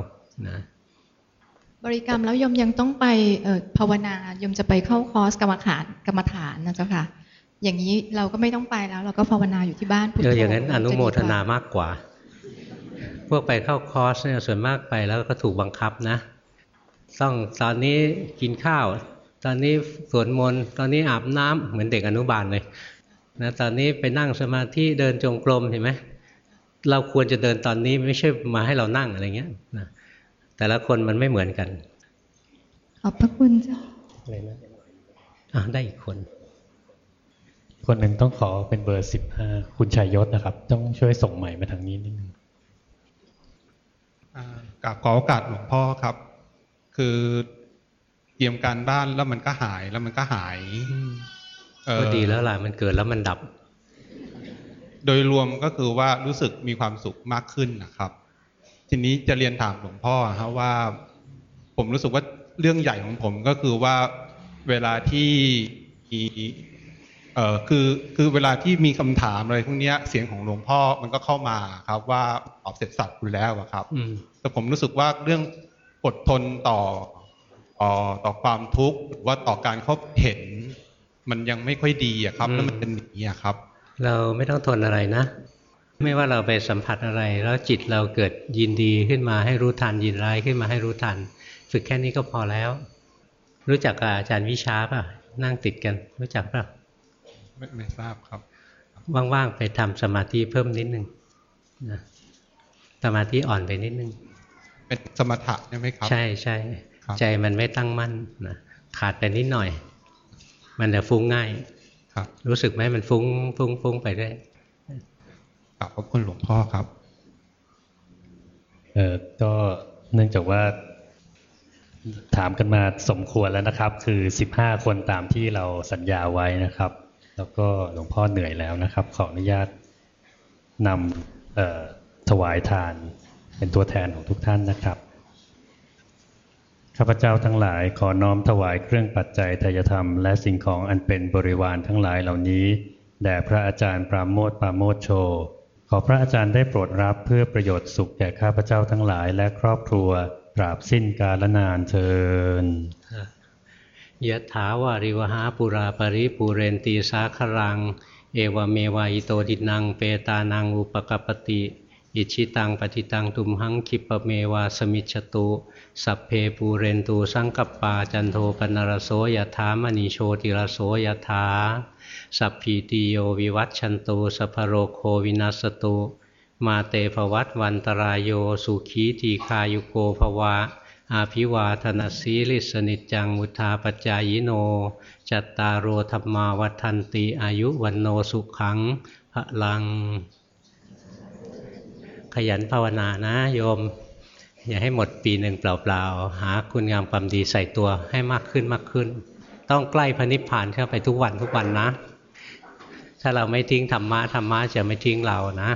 นะบริกรรมแล้วยมยังต้องไปเอ่อภาวนายมจะไปเข้าคอร์สกรรมฐานกรรมฐานนะเจ้าค่ะ อย่างนี้เราก็ไม่ต้องไปแล้ว เราก็ภาวนาอยู่ที่บ้านพุทเอโธออย่างนั้นอนุโมทนาจะดีกว่มากกว่า พวกไปเข้าคอร์สเนี่ยส่วนมากไปแล้วก็ถูกบังคับนะ ต้องตอนนี้กินข้าว ตอนนี้สวดมนต์ตอนนี้อาบน้ำเหมือนเด็กอนุบาลเลยนะตอนนี้ไปนั่งสมาธิเดินจงกรมเห็นไหม เราควรจะเดินตอนนี้ไม่ใช่มาให้เรานั่งอะไรเงี้ยนะแต่ละคนมันไม่เหมือนกัน ขอบพระคุณเจ้าอะไรนะอะได้อีกคน คนหนึ่งต้องขอเป็นเบอร์สิบห้าคุณชัยยศนะครับ ต้องช่วยส่งใหม่มาทางนี้นิดนึงอ่ากราบขอโอกาสหลวงพ่อครับ คือเตรียมการบ้านแล้วมันก็หายแล้วมันก็หายเอ่อก็ดีแล้วล่ะมันเกิดแล้วมันดับ โดยรวมก็คือว่ารู้สึกมีความสุขมากขึ้นนะครับ ทีนี้จะเรียนถามหลวงพ่อครับว่า ผมรู้สึกว่าเรื่องใหญ่ของผมก็คือว่าเวลาที่มีเอ่อคือคือเวลาที่มีคำถามอะไรพวกเนี้ยเสียงของหลวงพ่อมันก็เข้ามาครับว่าตอบเสร็จสับอยู่แล้วอะครับอืมแต่ผมรู้สึกว่าเรื่องอดทนต่อต่อต่อความทุกข์หรือว่าต่อการเขาเห็น มันยังไม่ค่อยดีอะครับ แล้วมันจะหนีอะครับ เราไม่ต้องทนอะไรนะ ไม่ว่าเราไปสัมผัสอะไร แล้วจิตเราเกิดยินดีขึ้นมาให้รู้ทัน ยินร้ายขึ้นมาให้รู้ทัน ฝึกแค่นี้ก็พอแล้ว รู้จักกับอาจารย์วิชาป่ะ นั่งติดกัน รู้จักป่ะไม่ไม่ทราบครับ ว่างๆไปทำสมาธิเพิ่มนิดนึงนะสมาธิอ่อนไปนิดนึง เป็นสมถะใช่ไหมครับ ใช่ใช่ครับใจมันไม่ตั้งมั่นนะขาดไปนิดหน่อย มันจะฟุ้งง่าย ครับ รู้สึกไหมมันฟุ้งฟุ้งฟุ้งไปเรื่อยกราบขอบคุณหลวงพ่อครับเออก็เนื่องจากว่าถามกันมาสมควรแล้วนะครับ คือ 15 คนตามที่เราสัญญาไว้นะครับ แล้วก็หลวงพ่อเหนื่อยแล้วนะครับ ขออนุญาตนำเอ่อถวายทานเป็นตัวแทนของทุกท่านนะครับ ข้าพเจ้าทั้งหลายขอน้อมถวายเครื่องปัจจัยทายธรรม และสิ่งของอันเป็นบริวารทั้งหลายเหล่านี้แด่พระอาจารย์ปราโมทปราโมทโช ขอพระอาจารย์ได้โปรดรับเพื่อประโยชน์สุขแก่ข้าพเจ้าทั้งหลายและครอบครัวตราบสิ้นกาลนานเทินยะถาวาริวหาปุราปริปูเรนตีสาครัง เอวเมวายโตดินังเปตานังอุปกปปติ อิชิตังปฏิตังตุมหังคิปะเมวาสมิจฉตุ สัพเพปูเรนตูสังกปาจันโทปนรโสยถามณีโชติรโสยถาสัพพีติโยวิวัตชันตุสัพโรโควินัสตุ มาเตภวัตวันตรายโยสุขีทีคายุโกภวะ อาภิวาธนาสีลิสนิจจังมุทาปจายโน จัตตารโอธรรมาวัฏันติอายุวันโนสุขังพระลัง ขยันภาวนานะโยม อย่าให้หมดปีหนึ่งเปล่าๆ หาคุณงามความดีใส่ตัวให้มากขึ้นมากขึ้น ต้องใกล้พระนิพพานเข้าไปทุกวันทุกวันนะ ถ้าเราไม่ทิ้งธรรมะธรรมะจะไม่ทิ้งเรานะ